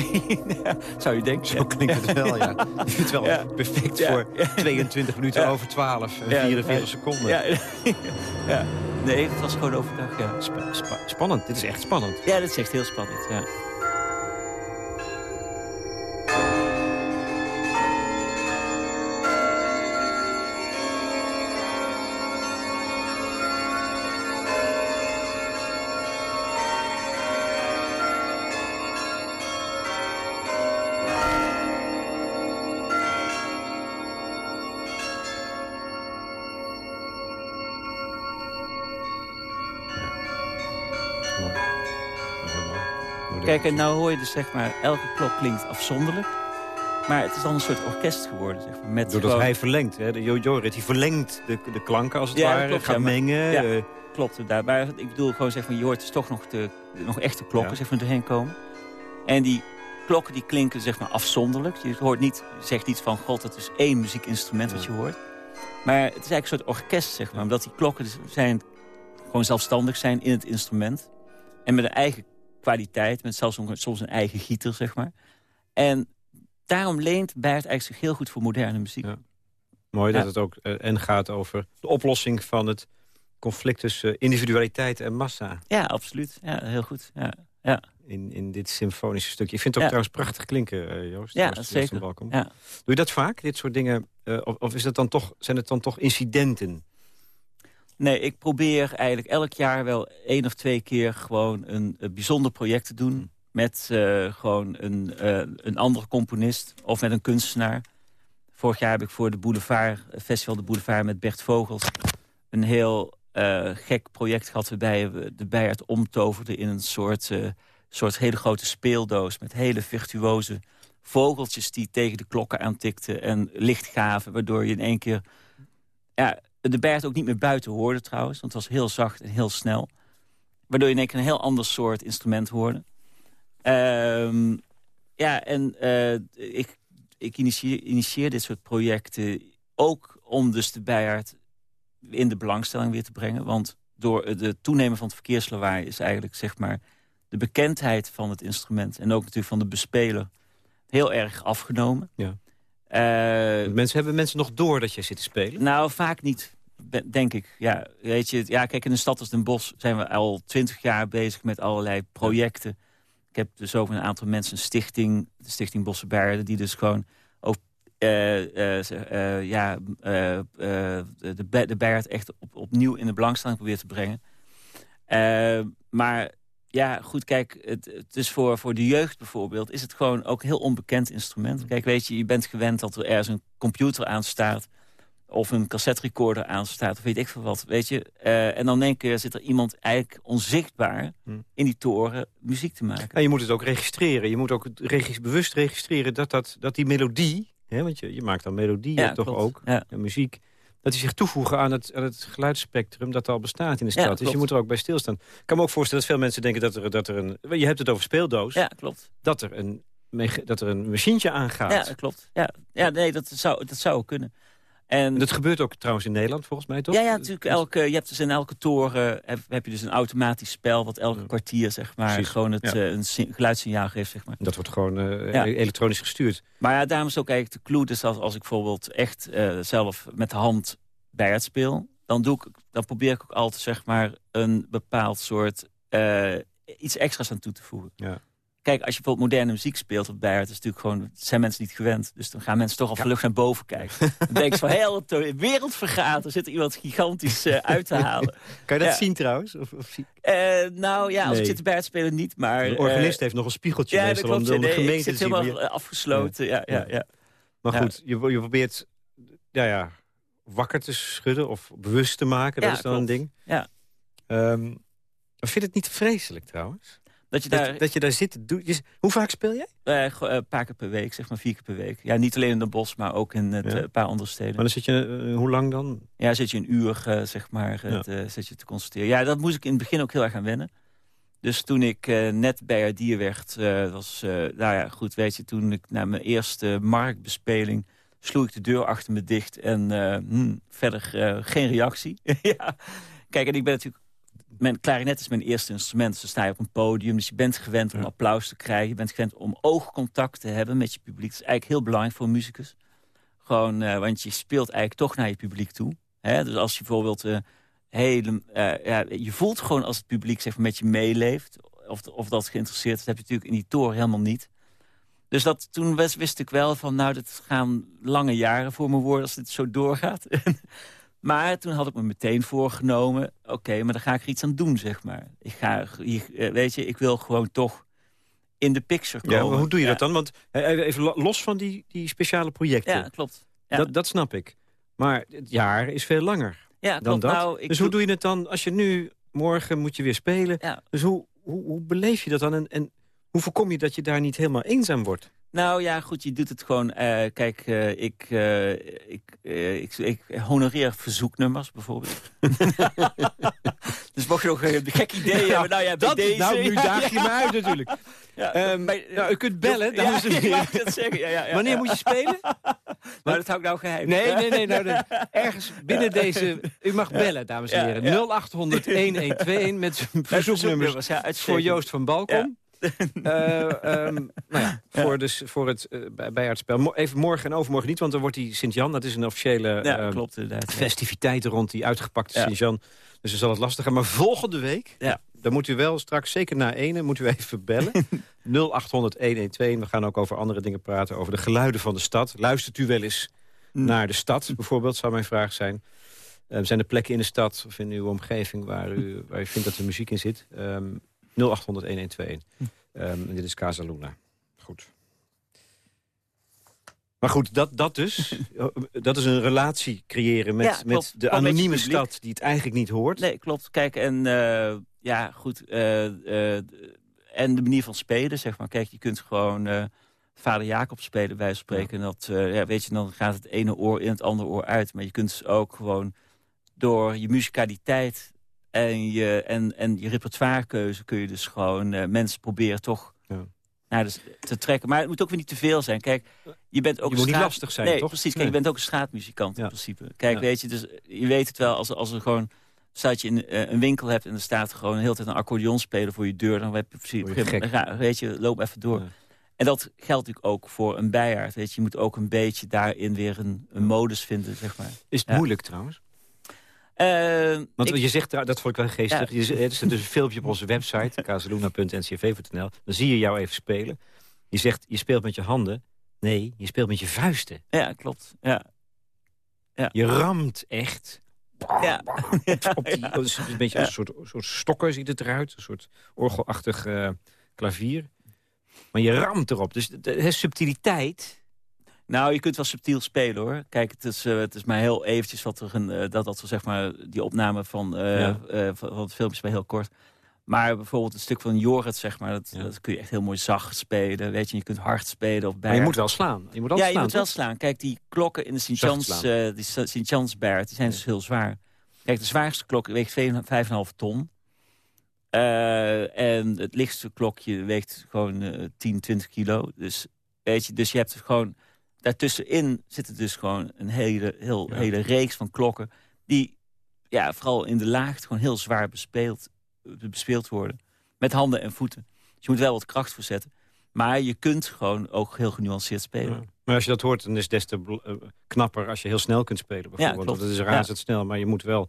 [laughs] Zou je denken. Zo klinkt het wel, ja. Je het wel perfect voor 22 minuten over 12 en 44 seconden. Ja. [laughs] ja. Nee, het was gewoon overdag, ja. spannend, dit is echt spannend. Ja, dit is echt heel spannend, ja. Kijk, en nou hoor je dus zeg maar, elke klok klinkt afzonderlijk. Maar het is dan een soort orkest geworden. Zeg maar, met Doordat hij verlengt, hè? de Jorit, die verlengt de, de klanken als het ware, klopt, gaat mengen. Ja, uh... klopt, daar. Maar ik bedoel gewoon, zeg maar, je hoort dus toch nog, de, nog echte klokken zeg maar, doorheen komen. En die klokken die klinken zeg maar, afzonderlijk. Je hoort niet, zegt niet van, god, het is één muziekinstrument wat je hoort. Maar het is eigenlijk een soort orkest, zeg maar. Omdat die klokken dus zijn, gewoon zelfstandig zijn in het instrument. En met een eigen kwaliteit. Met zelfs soms een eigen gieter, zeg maar. En daarom leent Baert eigenlijk zich heel goed voor moderne muziek. Ja. Mooi dat het ook uh, en gaat over de oplossing van het conflict tussen individualiteit en massa. Ja, absoluut. Ja, heel goed. Ja. Ja. In, in dit symfonische stukje. Ik vind het ook trouwens prachtig klinken, uh, Joost. Ja, Joost, zeker. Ja. Doe je dat vaak, dit soort dingen? Uh, of, of is het dan toch, zijn het dan toch incidenten? Nee, ik probeer eigenlijk elk jaar wel één of twee keer gewoon een, een bijzonder project te doen. Met uh, gewoon een, uh, een andere componist of met een kunstenaar. Vorig jaar heb ik voor de Boulevard, Festival de Boulevard met Bert Vogels... een heel gek project gehad waarbij we de Bijert omtoverden in een soort, soort hele grote speeldoos... met hele virtuoze vogeltjes die tegen de klokken aantikten en licht gaven... waardoor je in één keer ja, de Bert ook niet meer buiten hoorde trouwens. Want het was heel zacht en heel snel. Waardoor je in een heel ander soort instrument hoorde. Ehm, ja, en uh, ik, ik initieer, dit soort projecten ook om dus de Bijaard in de belangstelling weer te brengen. Want door de toenemen van het verkeerslawaai is eigenlijk zeg maar, de bekendheid van het instrument... en ook natuurlijk van de bespeler heel erg afgenomen. Ja. Uh, mensen, hebben mensen nog door dat je zit te spelen? Nou, vaak niet, denk ik. Ja, weet je, ja, kijk, in een stad als Den Bosch zijn we al twintig jaar bezig met allerlei projecten. Ik heb dus ook een aantal mensen een stichting, de Stichting Bossenbergen... die dus gewoon ook uh, uh, ja, de, de Berg echt op, opnieuw in de belangstelling probeert te brengen. maar ja, goed, kijk, het, het, is voor, voor de jeugd bijvoorbeeld... is het gewoon ook een heel onbekend instrument. Mm. Kijk, weet je, je bent gewend dat er ergens een computer aan staat... of een cassette recorder aan staat, of weet ik veel wat, weet je. Uh, en dan één keer zit er iemand eigenlijk onzichtbaar... Mm. in die toren muziek te maken. En je moet het ook registreren. Je moet ook regis bewust registreren dat, dat, dat die melodie... Hè, want je, je maakt dan melodieën toch ook, ja. en muziek dat die zich toevoegen aan het, aan het geluidsspectrum dat al bestaat in de stad. dus je moet er ook bij stilstaan. Ik kan me ook voorstellen dat veel mensen denken dat er, dat er een... Je hebt het over speeldoos. Ja, klopt. Dat er een, dat er een machientje aangaat. Ja, klopt. Ja, ja nee, dat zou, dat zou kunnen. En dat gebeurt ook trouwens in Nederland, volgens mij, toch? Ja, ja natuurlijk. Elke, je hebt dus in elke toren heb, heb je dus een automatisch spel... wat elke kwartier zeg maar, gewoon het, uh, een geluidssignaal geeft. Zeg maar. Dat wordt gewoon uh, elektronisch gestuurd. Maar ja, daarom is ook eigenlijk de clue. Dus als, als ik bijvoorbeeld echt uh, zelf met de hand bij het speel... dan, doe ik, dan probeer ik ook altijd zeg maar, een bepaald soort... iets extra's aan toe te voegen. Ja. Kijk, als je bijvoorbeeld moderne muziek speelt op Bijert... is natuurlijk gewoon, zijn mensen niet gewend. Dus dan gaan mensen toch al ja. vlug naar boven kijken. dan denk je van, heel de wereld vergaat. Er zit er iemand gigantisch uh, [laughs] uit te halen. kan je dat zien trouwens? Of, of... Uh, nou ja, als ik zit te Bijert spelen niet, maar... De organist uh, heeft nog een spiegeltje ja, meestal om, de, nee, gemeente te zien. helemaal afgesloten, ja. ja, ja, Maar goed, je, je probeert ja, ja, wakker te schudden of bewust te maken. Dat is dan klopt. een ding. Ja. Um, vind je het niet vreselijk trouwens? Dat je, daar, dat je daar zit. Doe, je, hoe vaak speel jij? Uh, een paar keer per week, zeg maar vier keer per week. Ja, niet alleen in de bos, maar ook in het, ja. een paar andere steden. Maar dan zit je, uh, hoe lang dan? Ja, zit je een uur, uh, zeg maar, ja. het, zit je te constateren. Ja, dat moest ik in het begin ook heel erg aan wennen. Dus toen ik net bij dier werd, was, nou ja, goed, weet je, toen ik naar mijn eerste marktbespeling sloeg ik de deur achter me dicht en hmm, verder geen reactie. [laughs] ja. Kijk, en ik ben natuurlijk mijn klarinet is mijn eerste instrument. Dus sta je op een podium, dus je bent gewend om ja. applaus te krijgen. Je bent gewend om oogcontact te hebben met je publiek. Dat is eigenlijk heel belangrijk voor een muzikus. Gewoon, uh, want je speelt eigenlijk toch naar je publiek toe. Hè? Dus als je bijvoorbeeld... Uh, hele, uh, ja, je voelt gewoon als het publiek zeg maar, met je meeleeft... Of, of dat geïnteresseerd is, dat heb je natuurlijk in die toren helemaal niet. Dus dat, toen wist, wist ik wel van, nou, dat gaan lange jaren voor me worden als dit zo doorgaat. [laughs] Maar toen had ik me meteen voorgenomen... oké, maar dan ga ik er iets aan doen, zeg maar. Ik ga, weet je, ik wil gewoon toch in de picture komen. Ja, maar hoe doe je ja. dat dan? Want even los van die, die speciale projecten. Ja, klopt. Ja. Dat, dat snap ik. Maar het jaar is veel langer ja, dan klopt. dat. Nou, dus hoe doe je het dan als je nu... morgen moet je weer spelen. Dus hoe, hoe, hoe beleef je dat dan? En, en hoe voorkom je dat je daar niet helemaal eenzaam wordt? Nou ja, goed, je doet het gewoon... Uh, kijk, uh, ik, uh, ik, ik, ik, honoreer verzoeknummers bijvoorbeeld. [laughs] dus mocht je nog een gek idee hebben... Nou ja, dat, deze, nou, nu [laughs] daag je me uit natuurlijk. Ja, um, bij, nou, u kunt bellen, dames en heren. dat zeggen. Ja, ja, ja, Wanneer moet je spelen? [laughs] Maar dat hou ik nou geheim. Nee, nee, nee. Nou, ergens binnen deze... U mag bellen, dames en heren. 0800-1121 met verzoeknummers voor Joost van Balkom. Uh, [laughs] um, nou ja, voor, dus, voor het uh, bij het spel. Even morgen en overmorgen niet, want dan wordt die Sint-Jan. Dat is een officiële ja, uh, klopt, festiviteit rond die uitgepakte ja. Sint-Jan. Dus dan zal het lastig gaan. Maar volgende week, ja. dan moet u wel straks, zeker na ene, moet u even bellen. [laughs] 0800 112. We gaan ook over andere dingen praten. Over de geluiden van de stad. Luistert u wel eens mm. naar de stad, bijvoorbeeld, zou mijn vraag zijn. Um, zijn er plekken in de stad of in uw omgeving waar u, waar u vindt dat er muziek in zit? Um, 0800 1121. Hm. Um, en dit is Casa Luna. Goed. Maar goed, dat, dat dus. [laughs] dat is een relatie creëren met, ja, met de anonieme stad die het eigenlijk niet hoort. Nee, klopt. Kijk, en uh, ja, goed. Uh, uh, en de manier van spelen, zeg maar. Kijk, je kunt gewoon vader Jacob spelen, bij spreken. Ja. En dat, ja, weet je, dan gaat het ene oor in het andere oor uit. Maar je kunt dus ook gewoon door je muzikaliteit en je, en, en je repertoirekeuze... kun je dus gewoon uh, mensen proberen toch ja. naar de, te trekken. Maar het moet ook weer niet te veel zijn. Kijk, je bent ook je moet niet lastig zijn, nee, toch? precies. Kijk, je bent ook een straatmuzikant in principe. Kijk, weet je, dus je weet het wel als, als er gewoon staat je in uh, een winkel hebt en er staat gewoon een hele tijd een accordeon spelen voor je deur, dan heb je precies, weet je, loop even door. En dat geldt natuurlijk ook voor een bijaard. Weet je, je moet ook een beetje daarin weer een, een modus vinden, zeg maar. Is het moeilijk trouwens? Uh, Want je zegt, dat vond ik wel geestig. Je, er is dus een filmpje op onze website, [laughs] kazeluna.ncv.nl. Dan zie je jou even spelen. Je zegt, je speelt met je handen. Nee, je speelt met je vuisten. Ja, klopt. Ja. Ja. Je ramt echt. Ja. [laughs] Op die, [laughs] ja. is een beetje een soort, soort stokken ziet het eruit. Een soort orgelachtig uh, klavier. Maar je ramt erop. Dus de, subtiliteit... Nou, je kunt wel subtiel spelen, hoor. Kijk, het is, uh, het is maar heel eventjes wat er een, uh, dat, dat zeg maar, die opname van, uh, ja. van, het filmpje is maar heel kort. Maar bijvoorbeeld een stuk van Jorrit, zeg maar, dat, ja. dat, kun je echt heel mooi zacht spelen. Weet je, je kunt hard spelen of. Maar je moet wel slaan. Je moet ja, slaan, je moet wel slaan. Kijk, die klokken in de Sint-Jans die Sint-Jansberg, die zijn dus heel zwaar. Kijk, de zwaarste klok weegt 5,5 ton. En het lichtste klokje weegt gewoon uh, 10, 20 kilo. Dus, weet je, dus je hebt gewoon... Daartussenin zit er dus gewoon een hele, heel, ja. hele reeks van klokken... die ja, vooral in de laagte gewoon heel zwaar bespeeld, bespeeld worden. Met handen en voeten. Dus je moet wel wat kracht voor zetten. Maar je kunt gewoon ook heel genuanceerd spelen. Ja. Maar als je dat hoort, dan is het des te uh, knapper als je heel snel kunt spelen. Bijvoorbeeld. Ja, klopt. Dat is razendsnel, maar je moet wel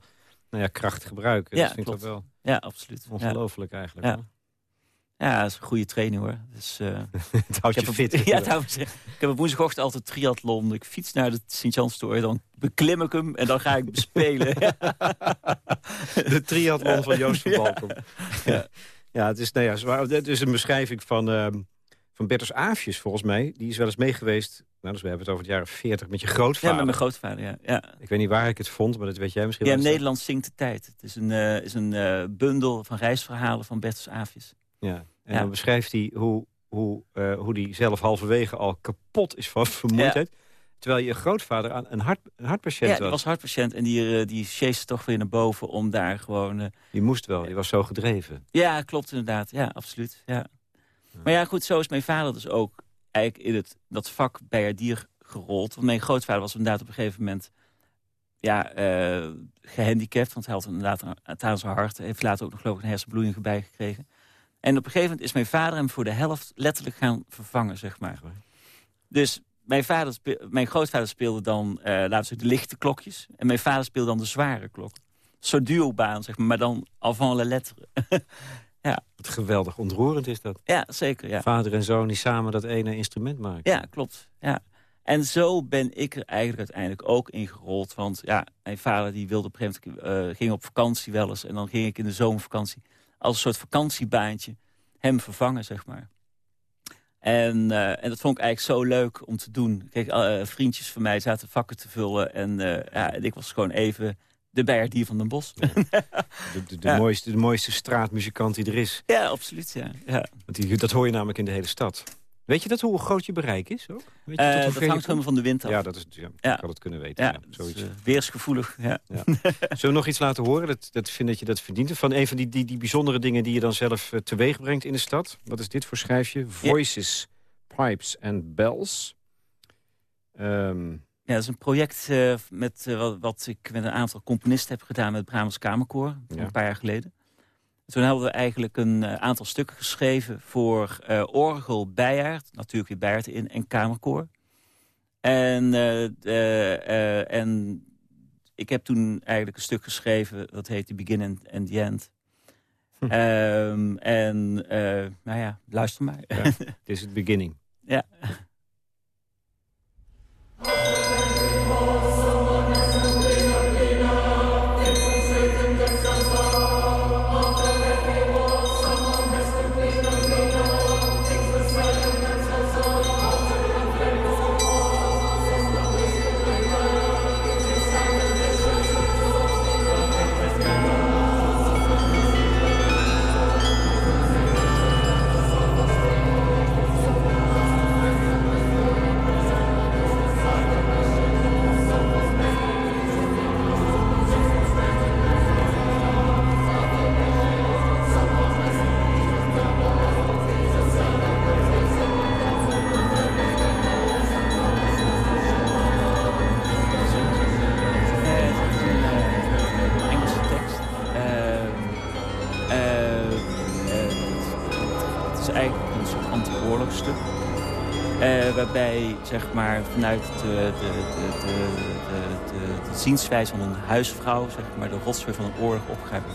nou ja, kracht gebruiken. Ja, dus vind klopt. dat wel ja, absoluut. Ongelooflijk eigenlijk. Ja. Ja, dat is een goede training hoor. Dus, uh, [laughs] het houdt je fit. [laughs] ja, het houdt ik heb op woensdagochtend altijd triathlon. Ik fiets naar de Sint-Jans dan beklim ik hem en dan ga ik spelen. [laughs] de triathlon van Joost van Balkom. Ja. ja, het is, nou ja, het is een beschrijving van... Uh, van Bertus Aafjes, volgens mij. Die is wel eens meegeweest nou, dus we hebben het over het jaren 40 met je grootvader. Ja, met mijn grootvader, ja. ja. Ik weet niet waar ik het vond, maar dat weet jij misschien ja, wel. Ja, Nederland zingt de tijd. Het is een, uh, is een uh, bundel van reisverhalen van Bertus Aafjes. Ja, en ja. dan beschrijft hij hoe, hoe, uh, hoe die zelf halverwege al kapot is van [laughs] vermoeidheid. Ja. Terwijl je grootvader aan een, hart, een hartpatiënt was. Ja, die was hartpatiënt en die, die chaste toch weer naar boven om daar gewoon... die moest wel, die was zo gedreven. Ja, klopt inderdaad. Ja, absoluut. Ja. Maar ja, goed, zo is mijn vader dus ook eigenlijk in het, dat vak bij dier gerold. Want mijn grootvader was inderdaad op een gegeven moment ja, uh, gehandicapt. Want hij had inderdaad een, aan zijn hart. heeft later ook nog geloof ik een hersenbloeding bij gekregen. En op een gegeven moment is mijn vader hem voor de helft letterlijk gaan vervangen, zeg maar. Dus mijn, vader mijn grootvader speelde dan, uh, laten we zeggen, de lichte klokjes. En mijn vader speelde dan de zware klok. Zo'n duobaan, zeg maar, maar dan avant la lettre. [laughs] ja. Wat geweldig ontroerend is dat. Ja, zeker, ja. Vader en zoon die samen dat ene instrument maken. Ja, klopt, ja. En zo ben ik er eigenlijk uiteindelijk ook ingerold. Want ja, mijn vader die wilde op een gegeven moment, uh, ging op vakantie wel eens. En dan ging ik in de zomervakantie als een soort vakantiebaantje hem vervangen, zeg maar. En, uh, en dat vond ik eigenlijk zo leuk om te doen. Kijk, uh, vriendjes van mij zaten vakken te vullen. En, ja, en ik was gewoon even de bijerdier van Den. Ja. [laughs] De, de, de, ja. mooiste, de mooiste straatmuzikant die er is. Ja, absoluut, ja. ja. Want die, dat hoor je namelijk in de hele stad. Weet je dat hoe groot je bereik is ook? Weet je uh, dat hangt gewoon van de wind af. Ja, dat is, ja, ja. ik had het kunnen weten. Ja, ja zoiets. Is, uh, weersgevoelig. Ja. ja. Zullen we nog iets laten horen? Dat, dat vind dat je dat verdient. Van een van die, die, die bijzondere dingen die je dan zelf uh, teweeg brengt in de stad. Wat is dit voor schrijfje? Voices, Pipes and Bells. Um, ja, dat is een project met, wat, wat, ik met een aantal componisten heb gedaan met het Brabants Kamerkoor. Een paar jaar geleden. Toen hebben we eigenlijk een uh, aantal stukken geschreven voor orgel Bijaard. Natuurlijk weer Bijaard in en Kamerkoor. En, en ik heb toen eigenlijk een stuk geschreven. Dat heet The Beginning and the End. Hm. Um, en nou ja, luister maar. Ja, dit is het beginning. [laughs] Ja. Zeg maar, vanuit de, de, de, de, de, zienswijze van een huisvrouw... Zeg maar, de rotzooi van een oorlog opgrijpt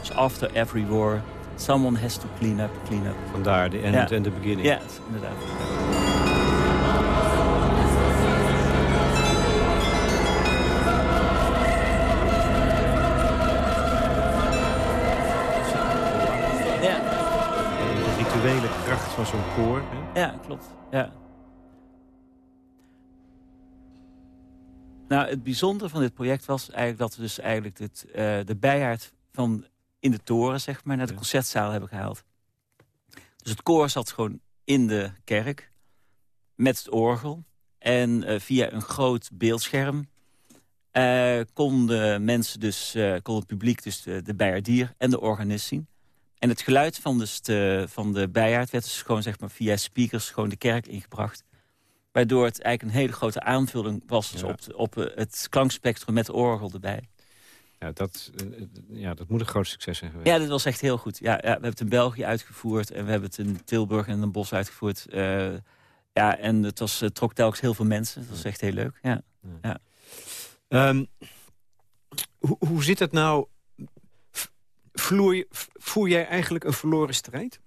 Dus after every war, someone has to clean up, clean up. Vandaar, de end en de beginning. Ja, inderdaad. rituele kracht van zo'n koor. Hè? Ja, klopt. Ja. Nou, het bijzondere van dit project was eigenlijk dat we dus eigenlijk uh, de bijaard van in de toren, zeg maar, naar de concertzaal hebben gehaald. Dus het koor zat gewoon in de kerk met het orgel. En uh, via een groot beeldscherm uh, konden mensen dus, kon het publiek dus de, de bijaardier en de organist zien. En het geluid van, dus de, van de bijaard werd dus gewoon zeg maar, via speakers gewoon de kerk ingebracht. Waardoor het eigenlijk een hele grote aanvulling was op, op het klankspectrum met de orgel erbij. Ja dat, ja, dat moet een groot succes zijn geweest. Ja, dat was echt heel goed. Ja, ja, we hebben het in België uitgevoerd en we hebben het in Tilburg en in Den Bosch uitgevoerd. Uh, ja, en het, was, het trok telkens heel veel mensen. Dat was echt heel leuk. Ja. ja. Um, hoe, hoe zit het nou Vloer, voer jij eigenlijk een verloren strijd?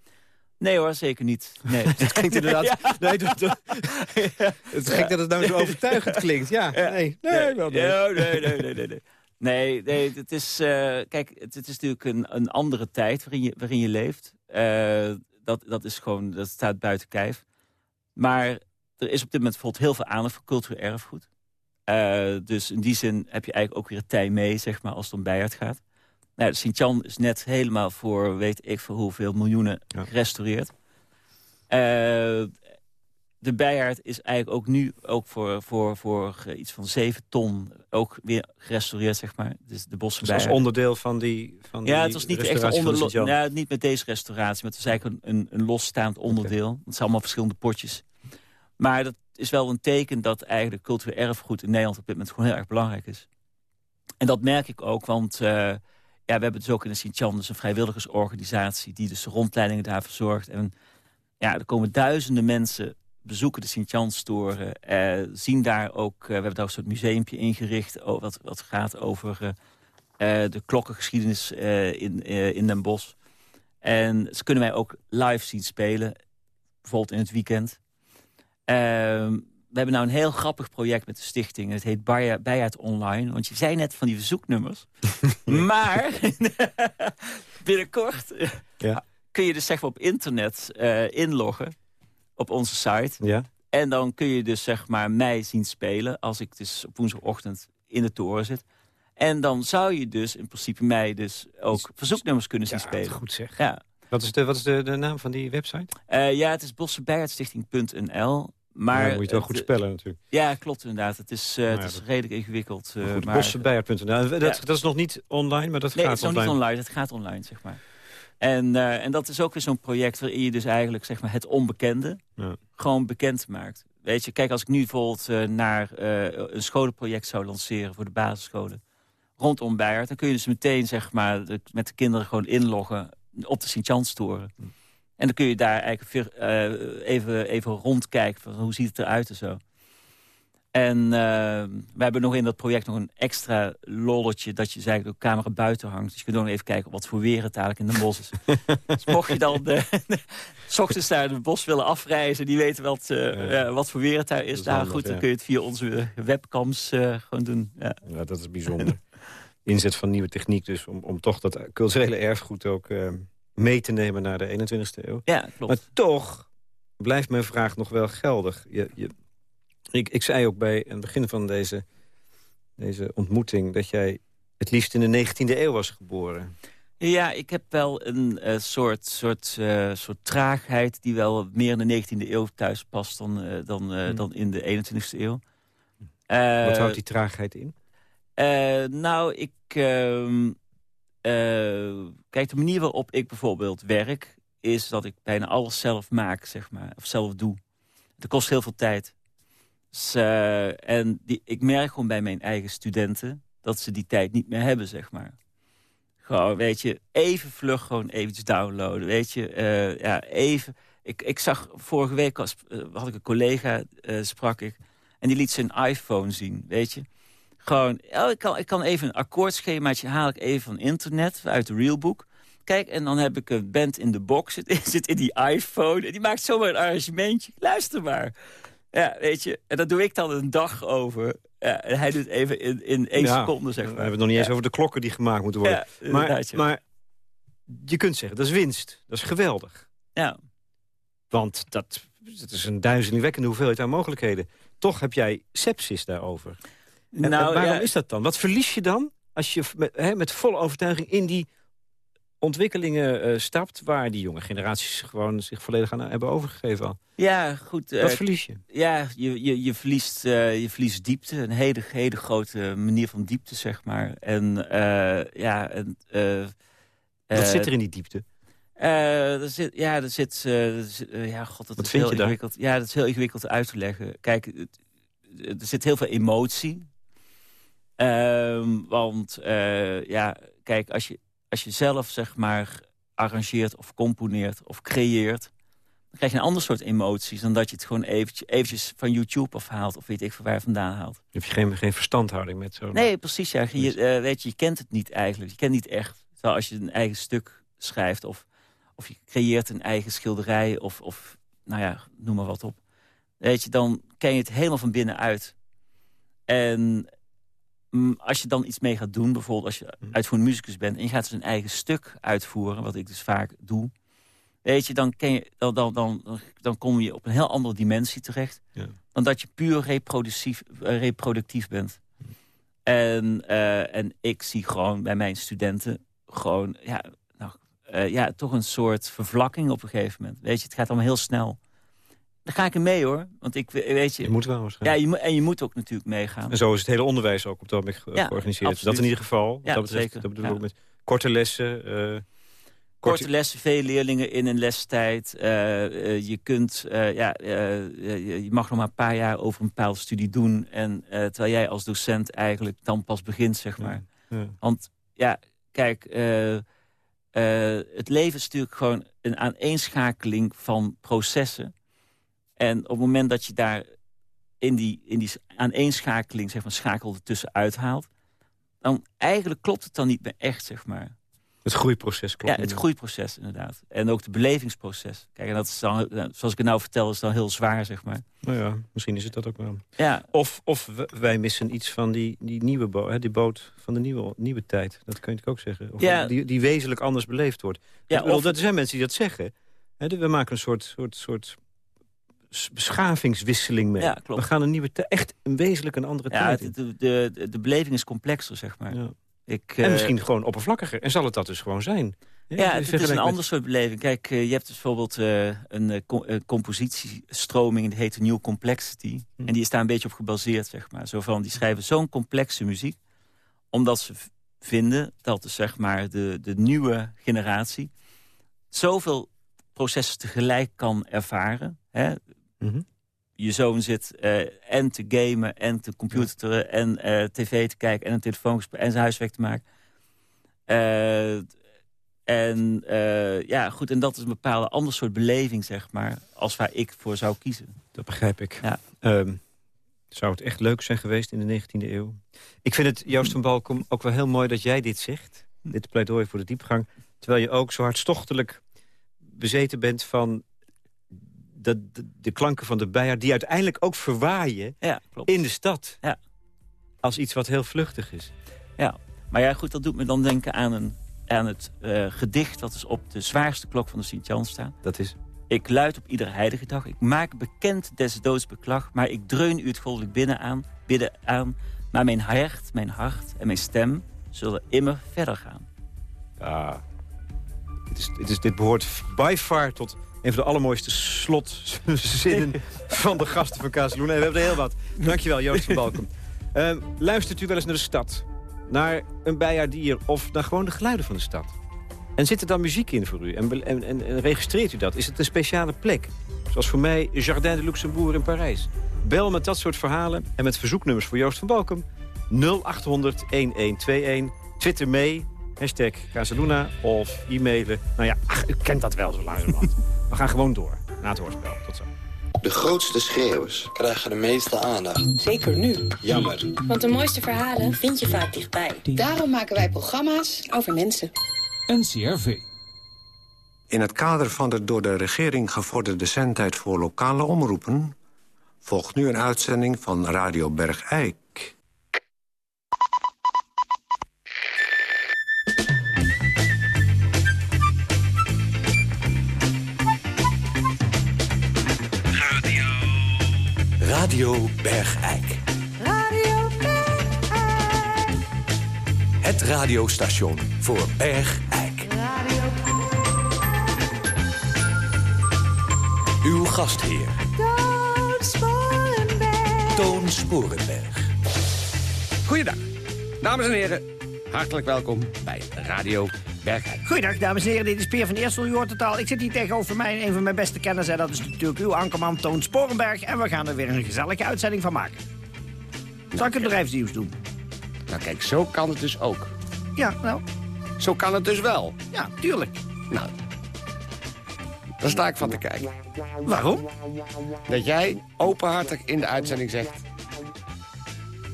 Nee hoor, zeker niet. Nee. [laughs] dat klinkt inderdaad... Nee, dat, dat, [laughs] het gek dat het nou zo overtuigend klinkt. Ja, nee. Nee, wel nee. nee, nee, nee, nee, nee. Nee, nee het is, uh, kijk, het, het, is natuurlijk een, een andere tijd waarin je, waarin je leeft. Uh, dat, dat is gewoon, dat staat buiten kijf. Maar er is op dit moment bijvoorbeeld heel veel aandacht voor cultureel erfgoed. Uh, dus in die zin heb je eigenlijk ook weer het tij mee, zeg maar, als het om bijaard gaat. Nou, Sint-Jan is net helemaal voor weet ik voor hoeveel miljoenen gerestaureerd. Uh, de bijaard is eigenlijk ook nu ook voor, voor, voor iets van 7 ton ook weer gerestaureerd, zeg maar. Dus de bossen dus als onderdeel van die van Ja, het was niet echt een onderdeel. Ja, niet met deze restauratie, maar het was eigenlijk een, een, losstaand onderdeel. Het zijn allemaal verschillende potjes. Maar dat is wel een teken dat eigenlijk cultureel erfgoed in Nederland op dit moment gewoon heel erg belangrijk is. En dat merk ik ook, want uh, ja, we hebben dus ook in de Sint-Jan dus een vrijwilligersorganisatie... die dus rondleidingen daar verzorgt. En ja, er komen duizenden mensen bezoeken de Sint-Janstoren. Uh, zien daar ook, uh, we hebben daar een soort museumpje ingericht... wat, wat gaat over uh, de klokkengeschiedenis in, in Den Bosch. En ze kunnen wij ook live zien spelen, bijvoorbeeld in het weekend. We hebben nou een heel grappig project met de stichting. Het heet Bijaard Online. Want je zei net van die verzoeknummers. [laughs] maar [laughs] binnenkort ja. kun je dus zeg maar op internet uh, inloggen. Op onze site. Ja. En dan kun je dus zeg maar mij zien spelen. Als ik dus op woensdagochtend in de toren zit. En dan zou je dus in principe mij dus ook verzoeknummers kunnen zien spelen. goed zeg. Ja. Wat is, de, wat is de, de naam van die website? Uh, ja, het is bossenbijaardstichting.nl. Maar ja, moet je het wel goed spellen natuurlijk. Ja, klopt inderdaad. Het is, uh, het is redelijk ingewikkeld. Uh, goed, maar, Dat, dat is nog niet online, maar dat nee, gaat het is online. nog niet online. Het gaat online, zeg maar. En, uh, en dat is ook weer zo'n project waarin je dus eigenlijk zeg maar, het onbekende ja. gewoon bekend maakt. Weet je, kijk, als ik nu bijvoorbeeld naar een scholenproject zou lanceren voor de basisscholen rondom Beiert, dan kun je dus meteen zeg maar, met de kinderen gewoon inloggen op de Sint-Janstoren. Hm. En dan kun je daar eigenlijk uh, even, even rondkijken. Van hoe ziet het eruit en zo. En uh, we hebben nog in dat project nog een extra lolletje... dat je dus eigenlijk de camera buiten hangt. Dus je kunt nog even kijken wat voor weer het eigenlijk in de bos is. [laughs] dus mocht je dan de, s ochtends naar het bos willen afreizen... die weten wat, uh, ja. wat voor weer het daar is. Nou goed, dan kun je het via onze webcams gewoon doen. Ja. ja, dat is bijzonder. Inzet van nieuwe techniek dus om, om toch dat culturele erfgoed ook mee te nemen naar de 21ste eeuw. Ja, klopt. Maar toch blijft mijn vraag nog wel geldig. Je, je, ik, ik zei ook bij het begin van deze, deze ontmoeting... dat jij het liefst in de 19e eeuw was geboren. Ja, ik heb wel een uh, soort, soort, uh, soort traagheid... die wel meer in de 19e eeuw thuis past dan, uh, dan, hmm. dan in de 21e eeuw. Wat houdt die traagheid in? nou, ik... Ehm, kijk, de manier waarop ik bijvoorbeeld werk... is dat ik bijna alles zelf maak, zeg maar. Of zelf doe. Dat kost heel veel tijd. Uh, en die, ik merk gewoon bij mijn eigen studenten... dat ze die tijd niet meer hebben, zeg maar. Gewoon, weet je, even vlug gewoon eventjes downloaden, weet je. Uh, ja, even, Ik, ik zag vorige week, als, eh, had ik een collega, eh, sprak ik... en die liet zijn iPhone zien, weet je. Gewoon, ja, ik, kan, ik kan even een akkoordschemaatje haal ik even van internet, uit de Realbook. Kijk, en dan heb ik een band in de box, zit, [laughs] zit in die iPhone... en die maakt zomaar een arrangementje. Luister maar. Ja, weet je, en daar doe ik dan een dag over. Ja, en hij doet even in, in één seconde, zeg maar. We hebben het nog niet eens over de klokken die gemaakt moeten worden. Ja, maar, maar je kunt zeggen, dat is winst. Dat is geweldig. Ja. Want dat, dat is een duizelingwekkende hoeveelheid aan mogelijkheden. Toch heb jij sepsis daarover. En, en Nou, waarom ja, is dat dan? Wat verlies je dan als je met, met volle overtuiging in die ontwikkelingen eh, stapt... waar die jonge generaties gewoon zich volledig aan hebben overgegeven al? ja, goed. eh, Wat verlies je? Ja, je, je, je, verliest, eh, je verliest diepte. Een hele, hele grote manier van diepte, zeg maar. En eh, ja... En, eh, Wat eh, zit er in die diepte? eh, er zit, ja, er zit... eh, er zit, eh, ja, god, dat Wat is vind heel daar? ingewikkeld. Ja, dat is heel ingewikkeld uit te leggen. Kijk, er zit heel veel emotie. Ehm, want, eh, ja, kijk, als je, als je zelf, zeg maar, arrangeert of componeert of creëert... dan krijg je een ander soort emoties dan dat je het gewoon eventjes, eventjes van YouTube afhaalt... of weet ik van waar vandaan haalt. Heb je geen, geen verstandhouding met zo'n... Nee, precies. Ja. Je, Dus- eh, weet je, je kent het niet eigenlijk. Je kent niet echt. Terwijl als je een eigen stuk schrijft... of, of je creëert een eigen schilderij... Of, of, nou ja, noem maar wat op. Weet je, dan ken je het helemaal van binnenuit. En als je dan iets mee gaat doen... bijvoorbeeld als je Mhm. uitvoerend muzikus bent... en je gaat dus een eigen stuk uitvoeren... wat ik dus vaak doe... Weet je, dan, ken je, dan, dan, dan, dan kom je op een heel andere dimensie terecht... Ja. dan dat je puur reproductief, eh, reproductief bent. En, eh, en ik zie gewoon bij mijn studenten gewoon, ja, nou, eh, ja, toch een soort vervlakking op een gegeven moment. Weet je, het gaat allemaal heel snel. Daar ga ik in mee hoor. Want ik weet je. Je moet wel ja, waarschijnlijk. je, moet- en je moet ook natuurlijk meegaan. En zo is het hele onderwijs ook op dat moment ge- Ja, georganiseerd. absoluut. Dat in ieder geval. Ja, dat betreft. Dat bedoel ik Ja. met korte lessen. eh, Korte lessen, veel leerlingen in een lestijd. Eh, eh, je, kunt, eh, ja, eh, je, je mag nog maar een paar jaar over een bepaalde studie doen. En, eh, terwijl jij als docent eigenlijk dan pas begint, zeg maar. ja. Want ja, kijk, eh, eh, het leven is natuurlijk gewoon een aaneenschakeling van processen. En op het moment dat je daar in die, in die aaneenschakeling, zeg maar, schakel ertussen uithaalt... dan eigenlijk klopt het dan niet meer echt, zeg maar. Het groeiproces klopt. Ja, het groeiproces inderdaad. En ook het belevingsproces. Kijk, en dat is dan, eh, zoals ik het nou vertel, is dan heel zwaar, zeg maar. Nou ja, misschien is het dat ook wel. Ja, Of, of wij missen iets van die, die nieuwe boot, hè, die boot van de nieuwe, nieuwe tijd. Dat kun je ook zeggen. Of Ja. die, die wezenlijk anders beleefd wordt. Ja, of- dat er zijn mensen die dat zeggen. We maken een soort, soort, soort beschavingswisseling mee. Ja, klopt. We gaan een nieuwe tijd, echt een wezenlijk een andere ja tijd de, in. de, de, de beleving is complexer, zeg maar. Ja. Ik, En eh, misschien gewoon oppervlakkiger. En zal het dat dus gewoon zijn? Ja, het, het is een met- ander soort beleving. Kijk, eh, je hebt dus bijvoorbeeld eh, een co- compositiestroming... die heet New Complexity. Hm. En die is daar een beetje op gebaseerd, zeg maar. Zo van, die schrijven zo'n complexe muziek... omdat ze vinden dat dus, zeg maar, de, de nieuwe generatie... zoveel processen tegelijk kan ervaren. Hè? Mhm. Je zoon zit eh, en te gamen en te computeren... en eh, tv te kijken en een telefoon gespe- en zijn huiswerk te maken... Eh, en ja, goed, en dat is een bepaalde ander soort beleving, zeg maar, als waar ik voor zou kiezen. Dat begrijp ik. Ja. Ehm, zou het echt leuk zijn geweest in de 19e eeuw? Ik vind het, Joost van Balkom, ook wel heel mooi dat jij dit zegt. Dit pleidooi voor de diepgang. Terwijl je ook zo hartstochtelijk bezeten bent van de, de, de klanken van de bijaard... die uiteindelijk ook verwaaien Ja, klopt. in de stad. Ja. Als iets wat heel vluchtig is. Ja. Maar ja, goed, dat doet me dan denken aan, een, aan het eh, gedicht... dat is op de zwaarste klok van de Sint-Jan staat. Dat is... Ik luid op iedere heilige dag. Ik maak bekend des doods beklag. Maar ik dreun u het goddelijk binnen aan, bidden aan. Maar mijn hart, mijn hart en mijn stem zullen immer verder gaan. Ah, dit, is, dit, is, dit behoort by far tot een van de allermooiste slotzinnen [laughs] van de gasten van Casaluna. En we hebben er heel wat. Dankjewel, Joost van Balkum. [laughs] Ehm, luistert u wel eens naar de stad? Naar een bijaardier of naar gewoon de geluiden van de stad? En zit er dan muziek in voor u? En, en, en registreert u dat? Is het een speciale plek? Zoals voor mij Jardin de Luxembourg in Parijs. Bel met dat soort verhalen en met verzoeknummers voor Joost van Balkum 0800 1121. Twitter mee, hashtag Casaluna of e-mailen. Nou ja, ach, u kent dat wel zo langzamerhand. [laughs] We gaan gewoon door. na het hoorspel. Tot zo. De grootste schreeuwers krijgen de meeste aandacht. Zeker nu. Jammer. Want de mooiste verhalen vind je vaak dichtbij. Daarom maken wij programma's over mensen. NCRV. In het kader van de door de regering gevorderde zendtijd voor lokale omroepen... volgt nu een uitzending van Radio Bergijk. Radio Bergijk. Radio Bergijk. Het radiostation voor Bergijk. Radio Uw gastheer, Toon Sporenberg. Toon Sporenberg. Goeiedag, dames en heren. Hartelijk welkom bij Radio Bergijk. Goeiedag, dames en heren. Dit is Peer van Eersel. U hoort het al. Ik zit hier tegenover mij een van mijn beste kenners. En dat is natuurlijk uw ankerman Toon Sporenberg. En we gaan er weer een gezellige uitzending van maken. Zal ik het bedrijfsnieuws doen? Nou kijk, zo kan het dus ook. Ja, nou, Zo kan het dus wel. ja, tuurlijk. Nou, daar sta ik van te kijken. Waarom? Dat jij openhartig in de uitzending zegt...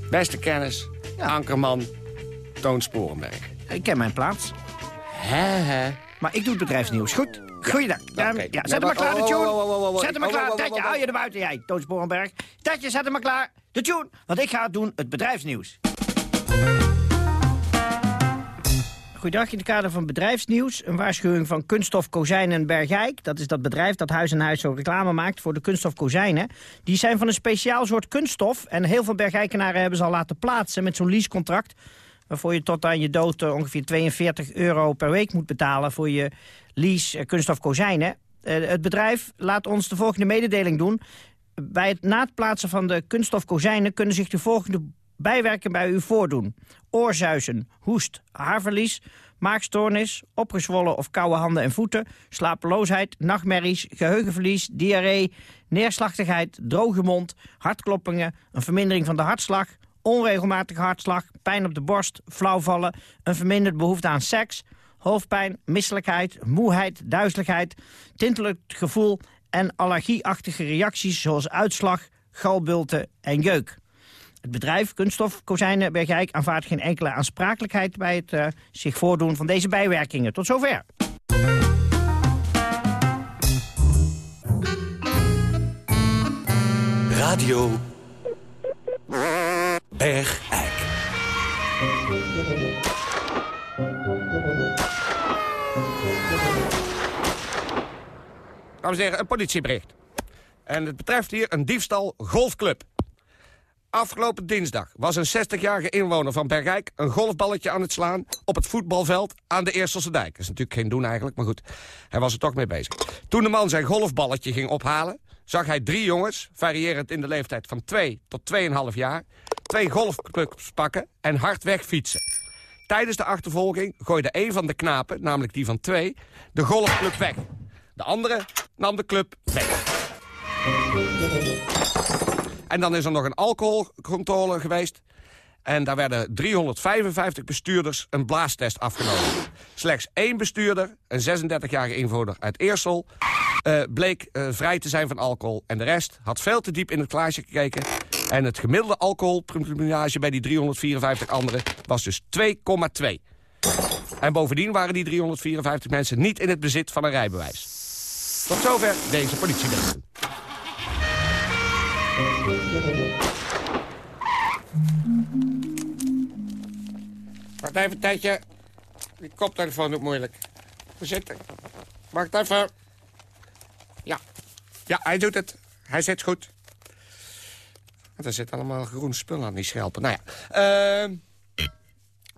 Beste kennis, ankerman, Toon Sporenberg. Ik ken mijn plaats. Hè, hè. Maar ik doe het bedrijfsnieuws. Goed. Goeiedag. Ja, oké. ja, Nee, zet hem maar klaar, de tune. Zet hem maar klaar. Tetje, hou je er buiten, jij, Toon Sporenberg. Tetje, zet hem maar klaar. De tune, want ik ga het doen, het bedrijfsnieuws. Goedendag, in het kader van bedrijfsnieuws. Een waarschuwing van Kunststof Kozijnen Bergijk. Dat is dat bedrijf dat huis en huis zo reclame maakt voor de kunststof kozijnen. Die zijn van een speciaal soort kunststof. En heel veel Bergijkenaren hebben ze al laten plaatsen met zo'n leasecontract. Waarvoor je tot aan je dood eh, ongeveer 42 euro per week moet betalen voor je lease eh, kunststof kozijnen. Eh, het bedrijf laat ons de volgende mededeling doen. Bij het na het plaatsen van de kunststof kozijnen kunnen zich de volgende bijwerken bij u voordoen. Oorzuizen, hoest, haarverlies, maagstoornis, opgezwollen of koude handen en voeten, slapeloosheid, nachtmerries, geheugenverlies, diarree, neerslachtigheid, droge mond, hartkloppingen, een vermindering van de hartslag, onregelmatige hartslag, pijn op de borst, flauwvallen, een verminderd behoefte aan seks, hoofdpijn, misselijkheid, moeheid, duizeligheid, tintelend gevoel en allergieachtige reacties zoals uitslag, galbulten en jeuk. Het bedrijf Kunststof Kozijnen Bergijk aanvaardt geen enkele aansprakelijkheid bij het eh, zich voordoen van deze bijwerkingen. Tot zover. Radio Bergijk. Dames en heren, een politiebericht. En het betreft hier een diefstal golfclub. Afgelopen dinsdag was een 60-jarige inwoner van Bergijk... een golfballetje aan het slaan op het voetbalveld aan de Eerselse Dijk. Dat is natuurlijk geen doen eigenlijk, maar goed. Hij was er toch mee bezig. Toen de man zijn golfballetje ging ophalen... zag hij drie jongens, variërend in de leeftijd van 2 tot 2,5 jaar... twee golfclubs pakken en hard wegfietsen. Tijdens de achtervolging gooide een van de knapen, namelijk die van twee... de golfclub weg. De andere nam de club weg. En dan is er nog een alcoholcontrole geweest. En daar werden 355 bestuurders een blaastest afgenomen. Slechts één bestuurder, een 36-jarige inwoner uit Eersel... eh, bleek eh, vrij te zijn van alcohol. En de rest had veel te diep in het glaasje gekeken. En het gemiddelde alcoholpercentage bij die 354 anderen was dus 2,2. En bovendien waren die 354 mensen niet in het bezit van een rijbewijs. Tot zover deze politieberichten. Wacht even een tijdje. Die koptelefoon doet moeilijk. We zitten. Wacht even. Ja. Ja, hij doet het. Hij zit goed. Er zit allemaal groen spul aan die schelpen. Nou ja. Ehm,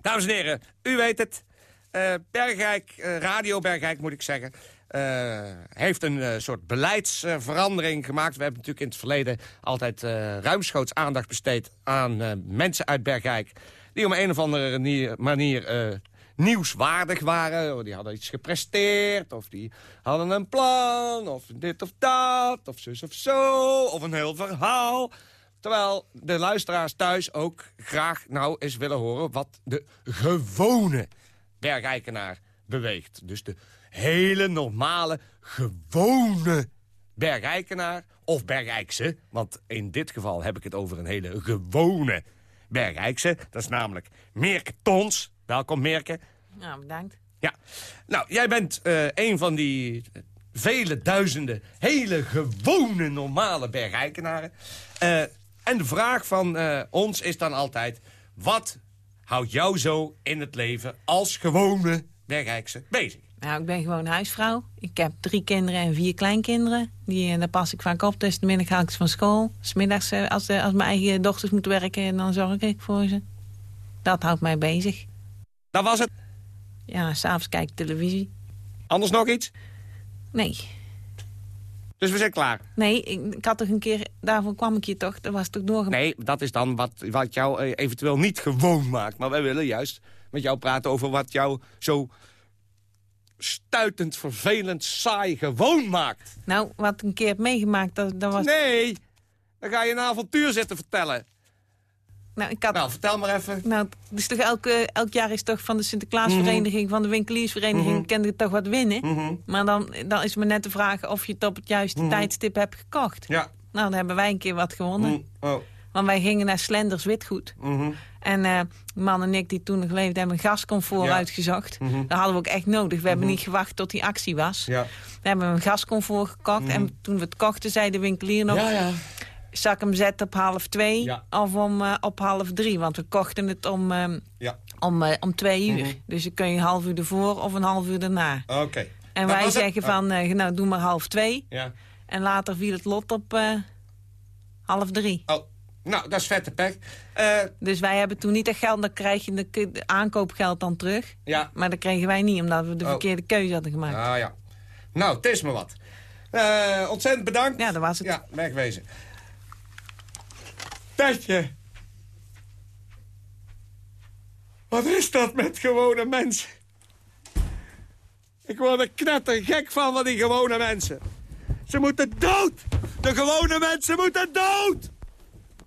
dames en heren, u weet het. Eh, Bergrijk, eh, Radio Bergrijk moet ik zeggen... eh, heeft een soort beleidsverandering gemaakt. We hebben natuurlijk in het verleden altijd ruimschoots aandacht besteed... aan mensen uit Bergrijk die om een of andere manier, nieuwswaardig waren. Oh, Die hadden iets gepresteerd, of die hadden een plan, of dit of dat, of zus of zo, of een heel verhaal. Terwijl de luisteraars thuis ook graag nou eens willen horen... wat de gewone bergijkenaar beweegt. Dus de hele normale, gewone Bergijkenaar of Bergijkse. Want in dit geval heb ik het over een hele gewone Bergijkse. Dat is namelijk Meerke Tons. Welkom Meerke. Nou, bedankt. Ja, nou, jij bent eh, een van die vele duizenden hele gewone normale bergijkenaren. Eh, en de vraag van eh, ons is dan altijd... wat houdt jou zo in het leven als gewone bergijkse bezig? Nou, ik ben gewoon huisvrouw. Ik heb drie kinderen en vier kleinkinderen. Die, eh, daar pas ik vaak op. Dus de middag haal ik ze van school. Smiddags, eh, als, de, als mijn eigen dochters moeten werken, dan zorg ik voor ze. Dat houdt mij bezig. Dat was het. Ja, s'avonds kijk ik televisie. Anders nog iets? Nee. Dus we zijn klaar. Nee, ik, had toch een keer... Daarvoor kwam ik hier toch. Dat was toch doorgemaakt. Nee, dat is dan wat, wat jou eh, eventueel niet gewoon maakt. Maar wij willen juist met jou praten over wat jou zo stuitend, vervelend, saai gewoon maakt. Nou, wat ik een keer heb meegemaakt, dat, dat was... Nee, dan ga je een avontuur zitten vertellen. Nou, ik had... Nou, vertel maar even. Nou, dus toch elke, elk jaar is toch van de Sinterklaasvereniging, van de winkeliersvereniging, Mhm. kende ik toch wat winnen. Mhm. Maar dan, dan is me net de vraag of je het op het juiste Mhm. tijdstip hebt gekocht. Ja. Nou, dan hebben wij een keer wat gewonnen. Oh. Want wij gingen naar Slenders Witgoed. Mhm. En eh man en ik die toen nog leefden hebben een gascomfort Ja. uitgezocht. Mhm. Dat hadden we ook echt nodig. We hebben Mhm. niet gewacht tot die actie was. Ja. We hebben een gascomfort gekocht. Mhm. En toen we het kochten, zei de winkelier nog... Ja, ja. Zal ik hem zetten op half twee Ja. of om, eh, op half drie? Want we kochten het om, ehm, Ja. om, eh, om twee uur. Mhm. Dus dan kun je een half uur ervoor of een half uur erna. Oké. En wij het? zeggen Oh. van, eh, nou doe maar half twee. Ja. En later viel het lot op half drie. Oh, nou, dat is vette pech. Dus wij hebben toen niet dat geld, dan krijg je de, aankoopgeld dan terug. ja. Maar dat kregen wij niet, omdat we de Oh. verkeerde keuze hadden gemaakt. Ah ja. Nou, het is me wat. Ontzettend bedankt. Ja, dat was het. Ja, wegwezen. Wat is dat met gewone mensen? Ik word er knettergek van, van die gewone mensen. Ze moeten dood! De gewone mensen moeten dood!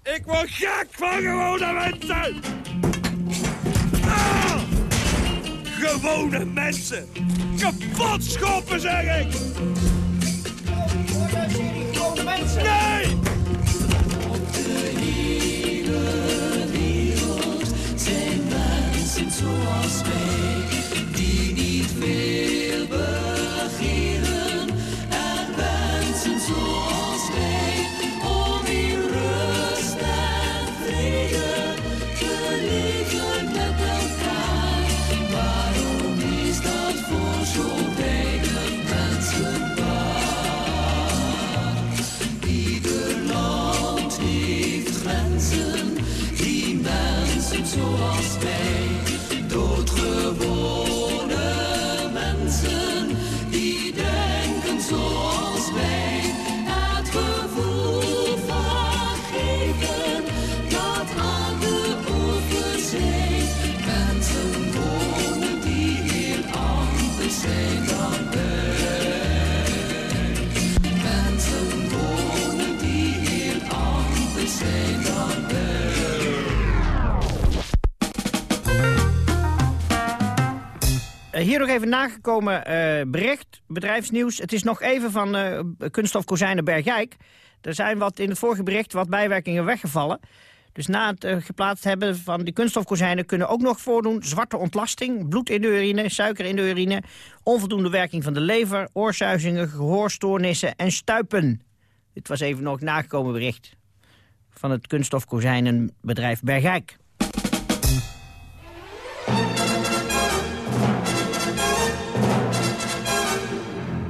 Ik word gek van gewone mensen! Ah! Gewone mensen! Kapot schoppen, zeg ik! Nee! zijn zoals wij, die hier nog even nagekomen eh, bericht, bedrijfsnieuws. Het is nog even van eh kunststof Kozijnen Bergijk. Er zijn wat in het vorige bericht wat bijwerkingen weggevallen. Dus na het eh, geplaatst hebben van die kunststofkozijnen kunnen ook nog voordoen zwarte ontlasting, bloed in de urine, suiker in de urine, onvoldoende werking van de lever, oorsuizingen, gehoorstoornissen en stuipen. Dit was even nog nagekomen bericht van het kunststofkozijnenbedrijf Bergijk.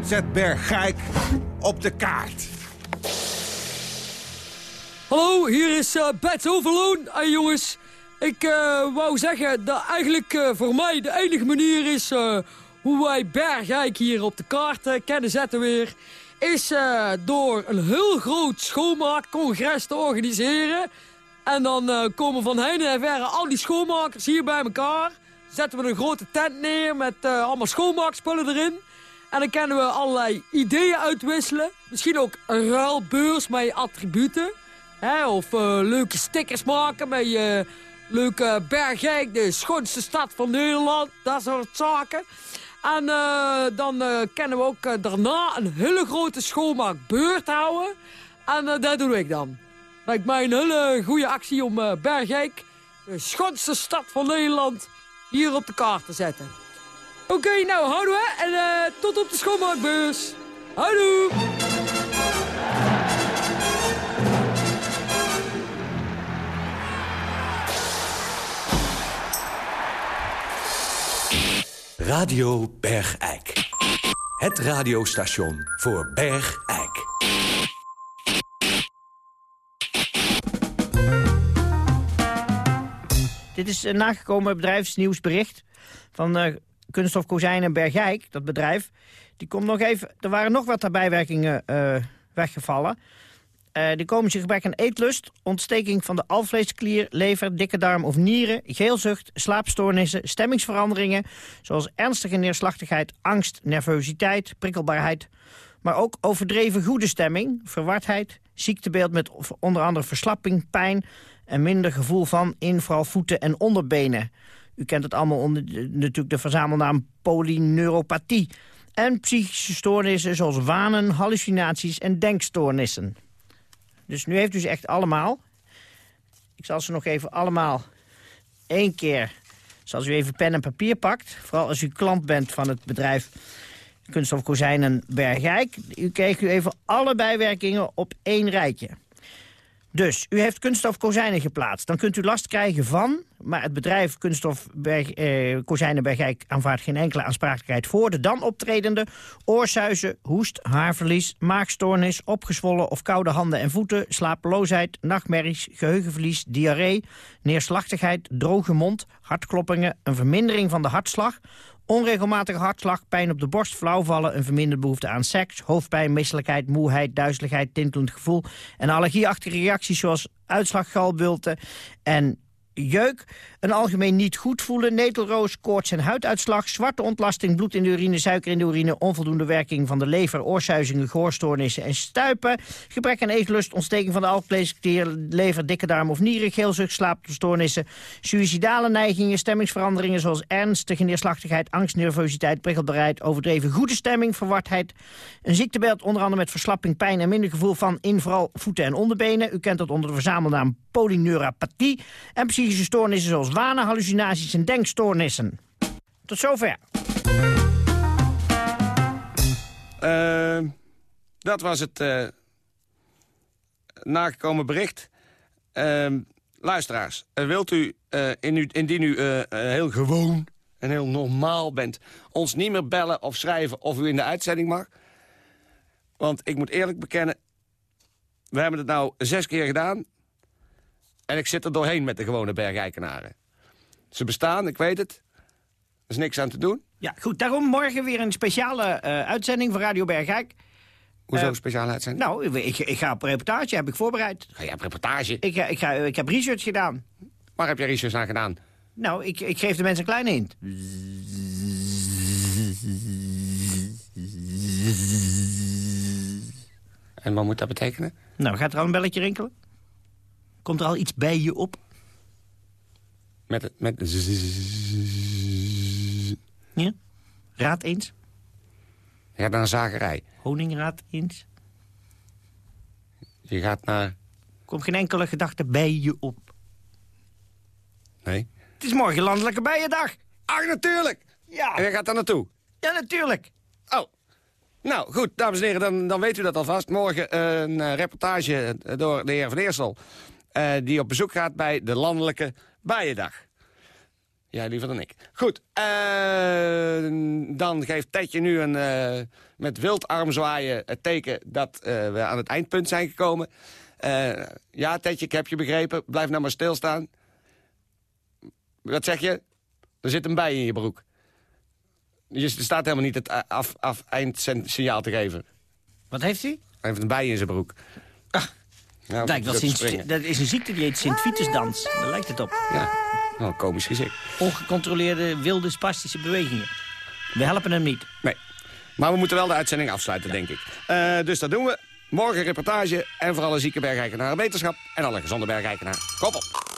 Zet Bergijk op de kaart. Hallo, hier is eh Bets Overloon. Hey jongens, ik eh, wou zeggen dat eigenlijk eh, voor mij de enige manier is... hoe wij Bergijk hier op de kaart kennen zetten weer... is door een heel groot schoonmaakcongres te organiseren. En dan komen van heen en verre al die schoonmakers hier bij elkaar. Zetten we een grote tent neer met allemaal schoonmaakspullen erin. En dan kunnen we allerlei ideeën uitwisselen. Misschien ook een ruilbeurs met attributen. Hè, of eh, leuke stickers maken met je leuke Bergijk, de schoonste stad van Nederland. Dat soort zaken. En eh, dan uh, kunnen we ook daarna een hele grote schoonmaakbeurt houden. En dat doe ik dan. Lijkt mij een hele goede actie om Bergijk, de schoonste stad van Nederland, hier op de kaart te zetten. Oké, nou houden we en tot op de schoonmaakbeurs. Houdoe! Radio Bergijk. Het radiostation voor Bergijk. Dit is een nagekomen bedrijfsnieuwsbericht van uh, Kunststof Kozijn Bergijk, dat bedrijf. Die komt nog even, er waren nog wat bijwerkingen uh, weggevallen. Uh, die komen zich gebrek aan eetlust, ontsteking van de alvleesklier, lever, dikke darm of nieren, geelzucht, slaapstoornissen, stemmingsveranderingen, zoals ernstige neerslachtigheid, angst, nervositeit, prikkelbaarheid, maar ook overdreven goede stemming, verwardheid, ziektebeeld met onder andere verslapping, pijn en minder gevoel van in vooral voeten en onderbenen. U kent het allemaal onder natuurlijk de verzamelnaam polyneuropathie. En psychische stoornissen zoals wanen, hallucinaties en denkstoornissen. Dus nu heeft u ze echt allemaal. Ik zal ze nog even allemaal één keer... Zoals u even pen en papier pakt. Vooral als u klant bent van het bedrijf Kunststof Kozijnen Bergijk. U kijkt u even alle bijwerkingen op één rijtje. Dus, u heeft kunststof kozijnen geplaatst. Dan kunt u last krijgen van, maar het bedrijf Kunststof Berg, eh, Kozijnen aanvaardt geen enkele aansprakelijkheid voor de dan optredende oorsuizen, hoest, haarverlies, maagstoornis, opgezwollen of koude handen en voeten, slapeloosheid, nachtmerries, geheugenverlies, diarree, neerslachtigheid, droge mond, hartkloppingen, een vermindering van de hartslag, Onregelmatige hartslag, pijn op de borst, flauwvallen... een verminderde behoefte aan seks, hoofdpijn, misselijkheid, moeheid... duizeligheid, tintelend gevoel en allergieachtige reacties... zoals uitslag, galbulten en jeuk, een algemeen niet goed voelen, netelroos, koorts en huiduitslag, zwarte ontlasting, bloed in de urine, suiker in de urine, onvoldoende werking van de lever, oorsuizingen, gehoorstoornissen en stuipen, gebrek aan eetlust, ontsteking van de alvleesklier, lever, dikke darm of nieren, geelzucht, slaapstoornissen, suïcidale neigingen, stemmingsveranderingen zoals ernstige neerslachtigheid, angst, nervositeit, prikkelbaarheid, overdreven goede stemming, verwardheid, een ziektebeeld onder andere met verslapping, pijn en minder gevoel van in vooral voeten en onderbenen. U kent dat onder de verzamelnaam polyneuropathie en stoornissen zoals wanen, hallucinaties en denkstoornissen. Tot zover. Uh, dat was het uh, nagekomen bericht. Uh, luisteraars, wilt u, in u, indien u heel gewoon en heel normaal bent... ons niet meer bellen of schrijven of u in de uitzending mag... want ik moet eerlijk bekennen... we hebben het nou zes keer gedaan... En ik zit er doorheen met de gewone bergeikenaren. Ze bestaan, ik weet het. Er is niks aan te doen. Ja, goed. Daarom morgen weer een speciale uh, uitzending van Radio Bergijk. Hoezo uh, speciale uitzending? Nou, ik, ik, ga op reportage, heb ik voorbereid. Ga je op reportage? Ik, ik, ga, ik heb research gedaan. Waar heb je research aan gedaan? Nou, ik, ik geef de mensen een kleine hint. En wat moet dat betekenen? Nou, gaat er al een belletje rinkelen? Komt er al iets bij je op? Met het... Met... Ja? Raad eens. Je gaat naar een zagerij. Honingraad eens. Je gaat naar... Komt geen enkele gedachte bij je op? Nee. Het is morgen landelijke bijendag. Ach, natuurlijk. Ja. En je gaat daar naartoe? Ja, natuurlijk. Oh. Nou, goed, dames en heren, dan, dan weet u dat alvast. Morgen een uh, reportage door de heer Van Eersel... Uh, die op bezoek gaat bij de landelijke bijendag. Ja, liever dan ik. Goed, uh, dan geeft Tetje nu een, uh, met wildarm zwaaien het teken dat we aan het eindpunt zijn gekomen. ja, Tetje, ik heb je begrepen. Blijf nou maar stilstaan. Wat zeg je? Er zit een bij in je broek. Je staat helemaal niet het af, af eindsignaal te geven. Wat heeft hij? Hij heeft een bij in zijn broek. Nou, wel Sint, dat is een ziekte die heet Sint-Vitusdans. Daar lijkt het op. Ja, nou, een komisch gezicht. Ongecontroleerde wilde spastische bewegingen. We helpen hem niet. Nee, maar we moeten wel de uitzending afsluiten, denk ik. Uh, dus dat doen we. Morgen reportage en voor alle zieke bergeikenaren wetenschap... en alle gezonde bergeikenaren. Kop op.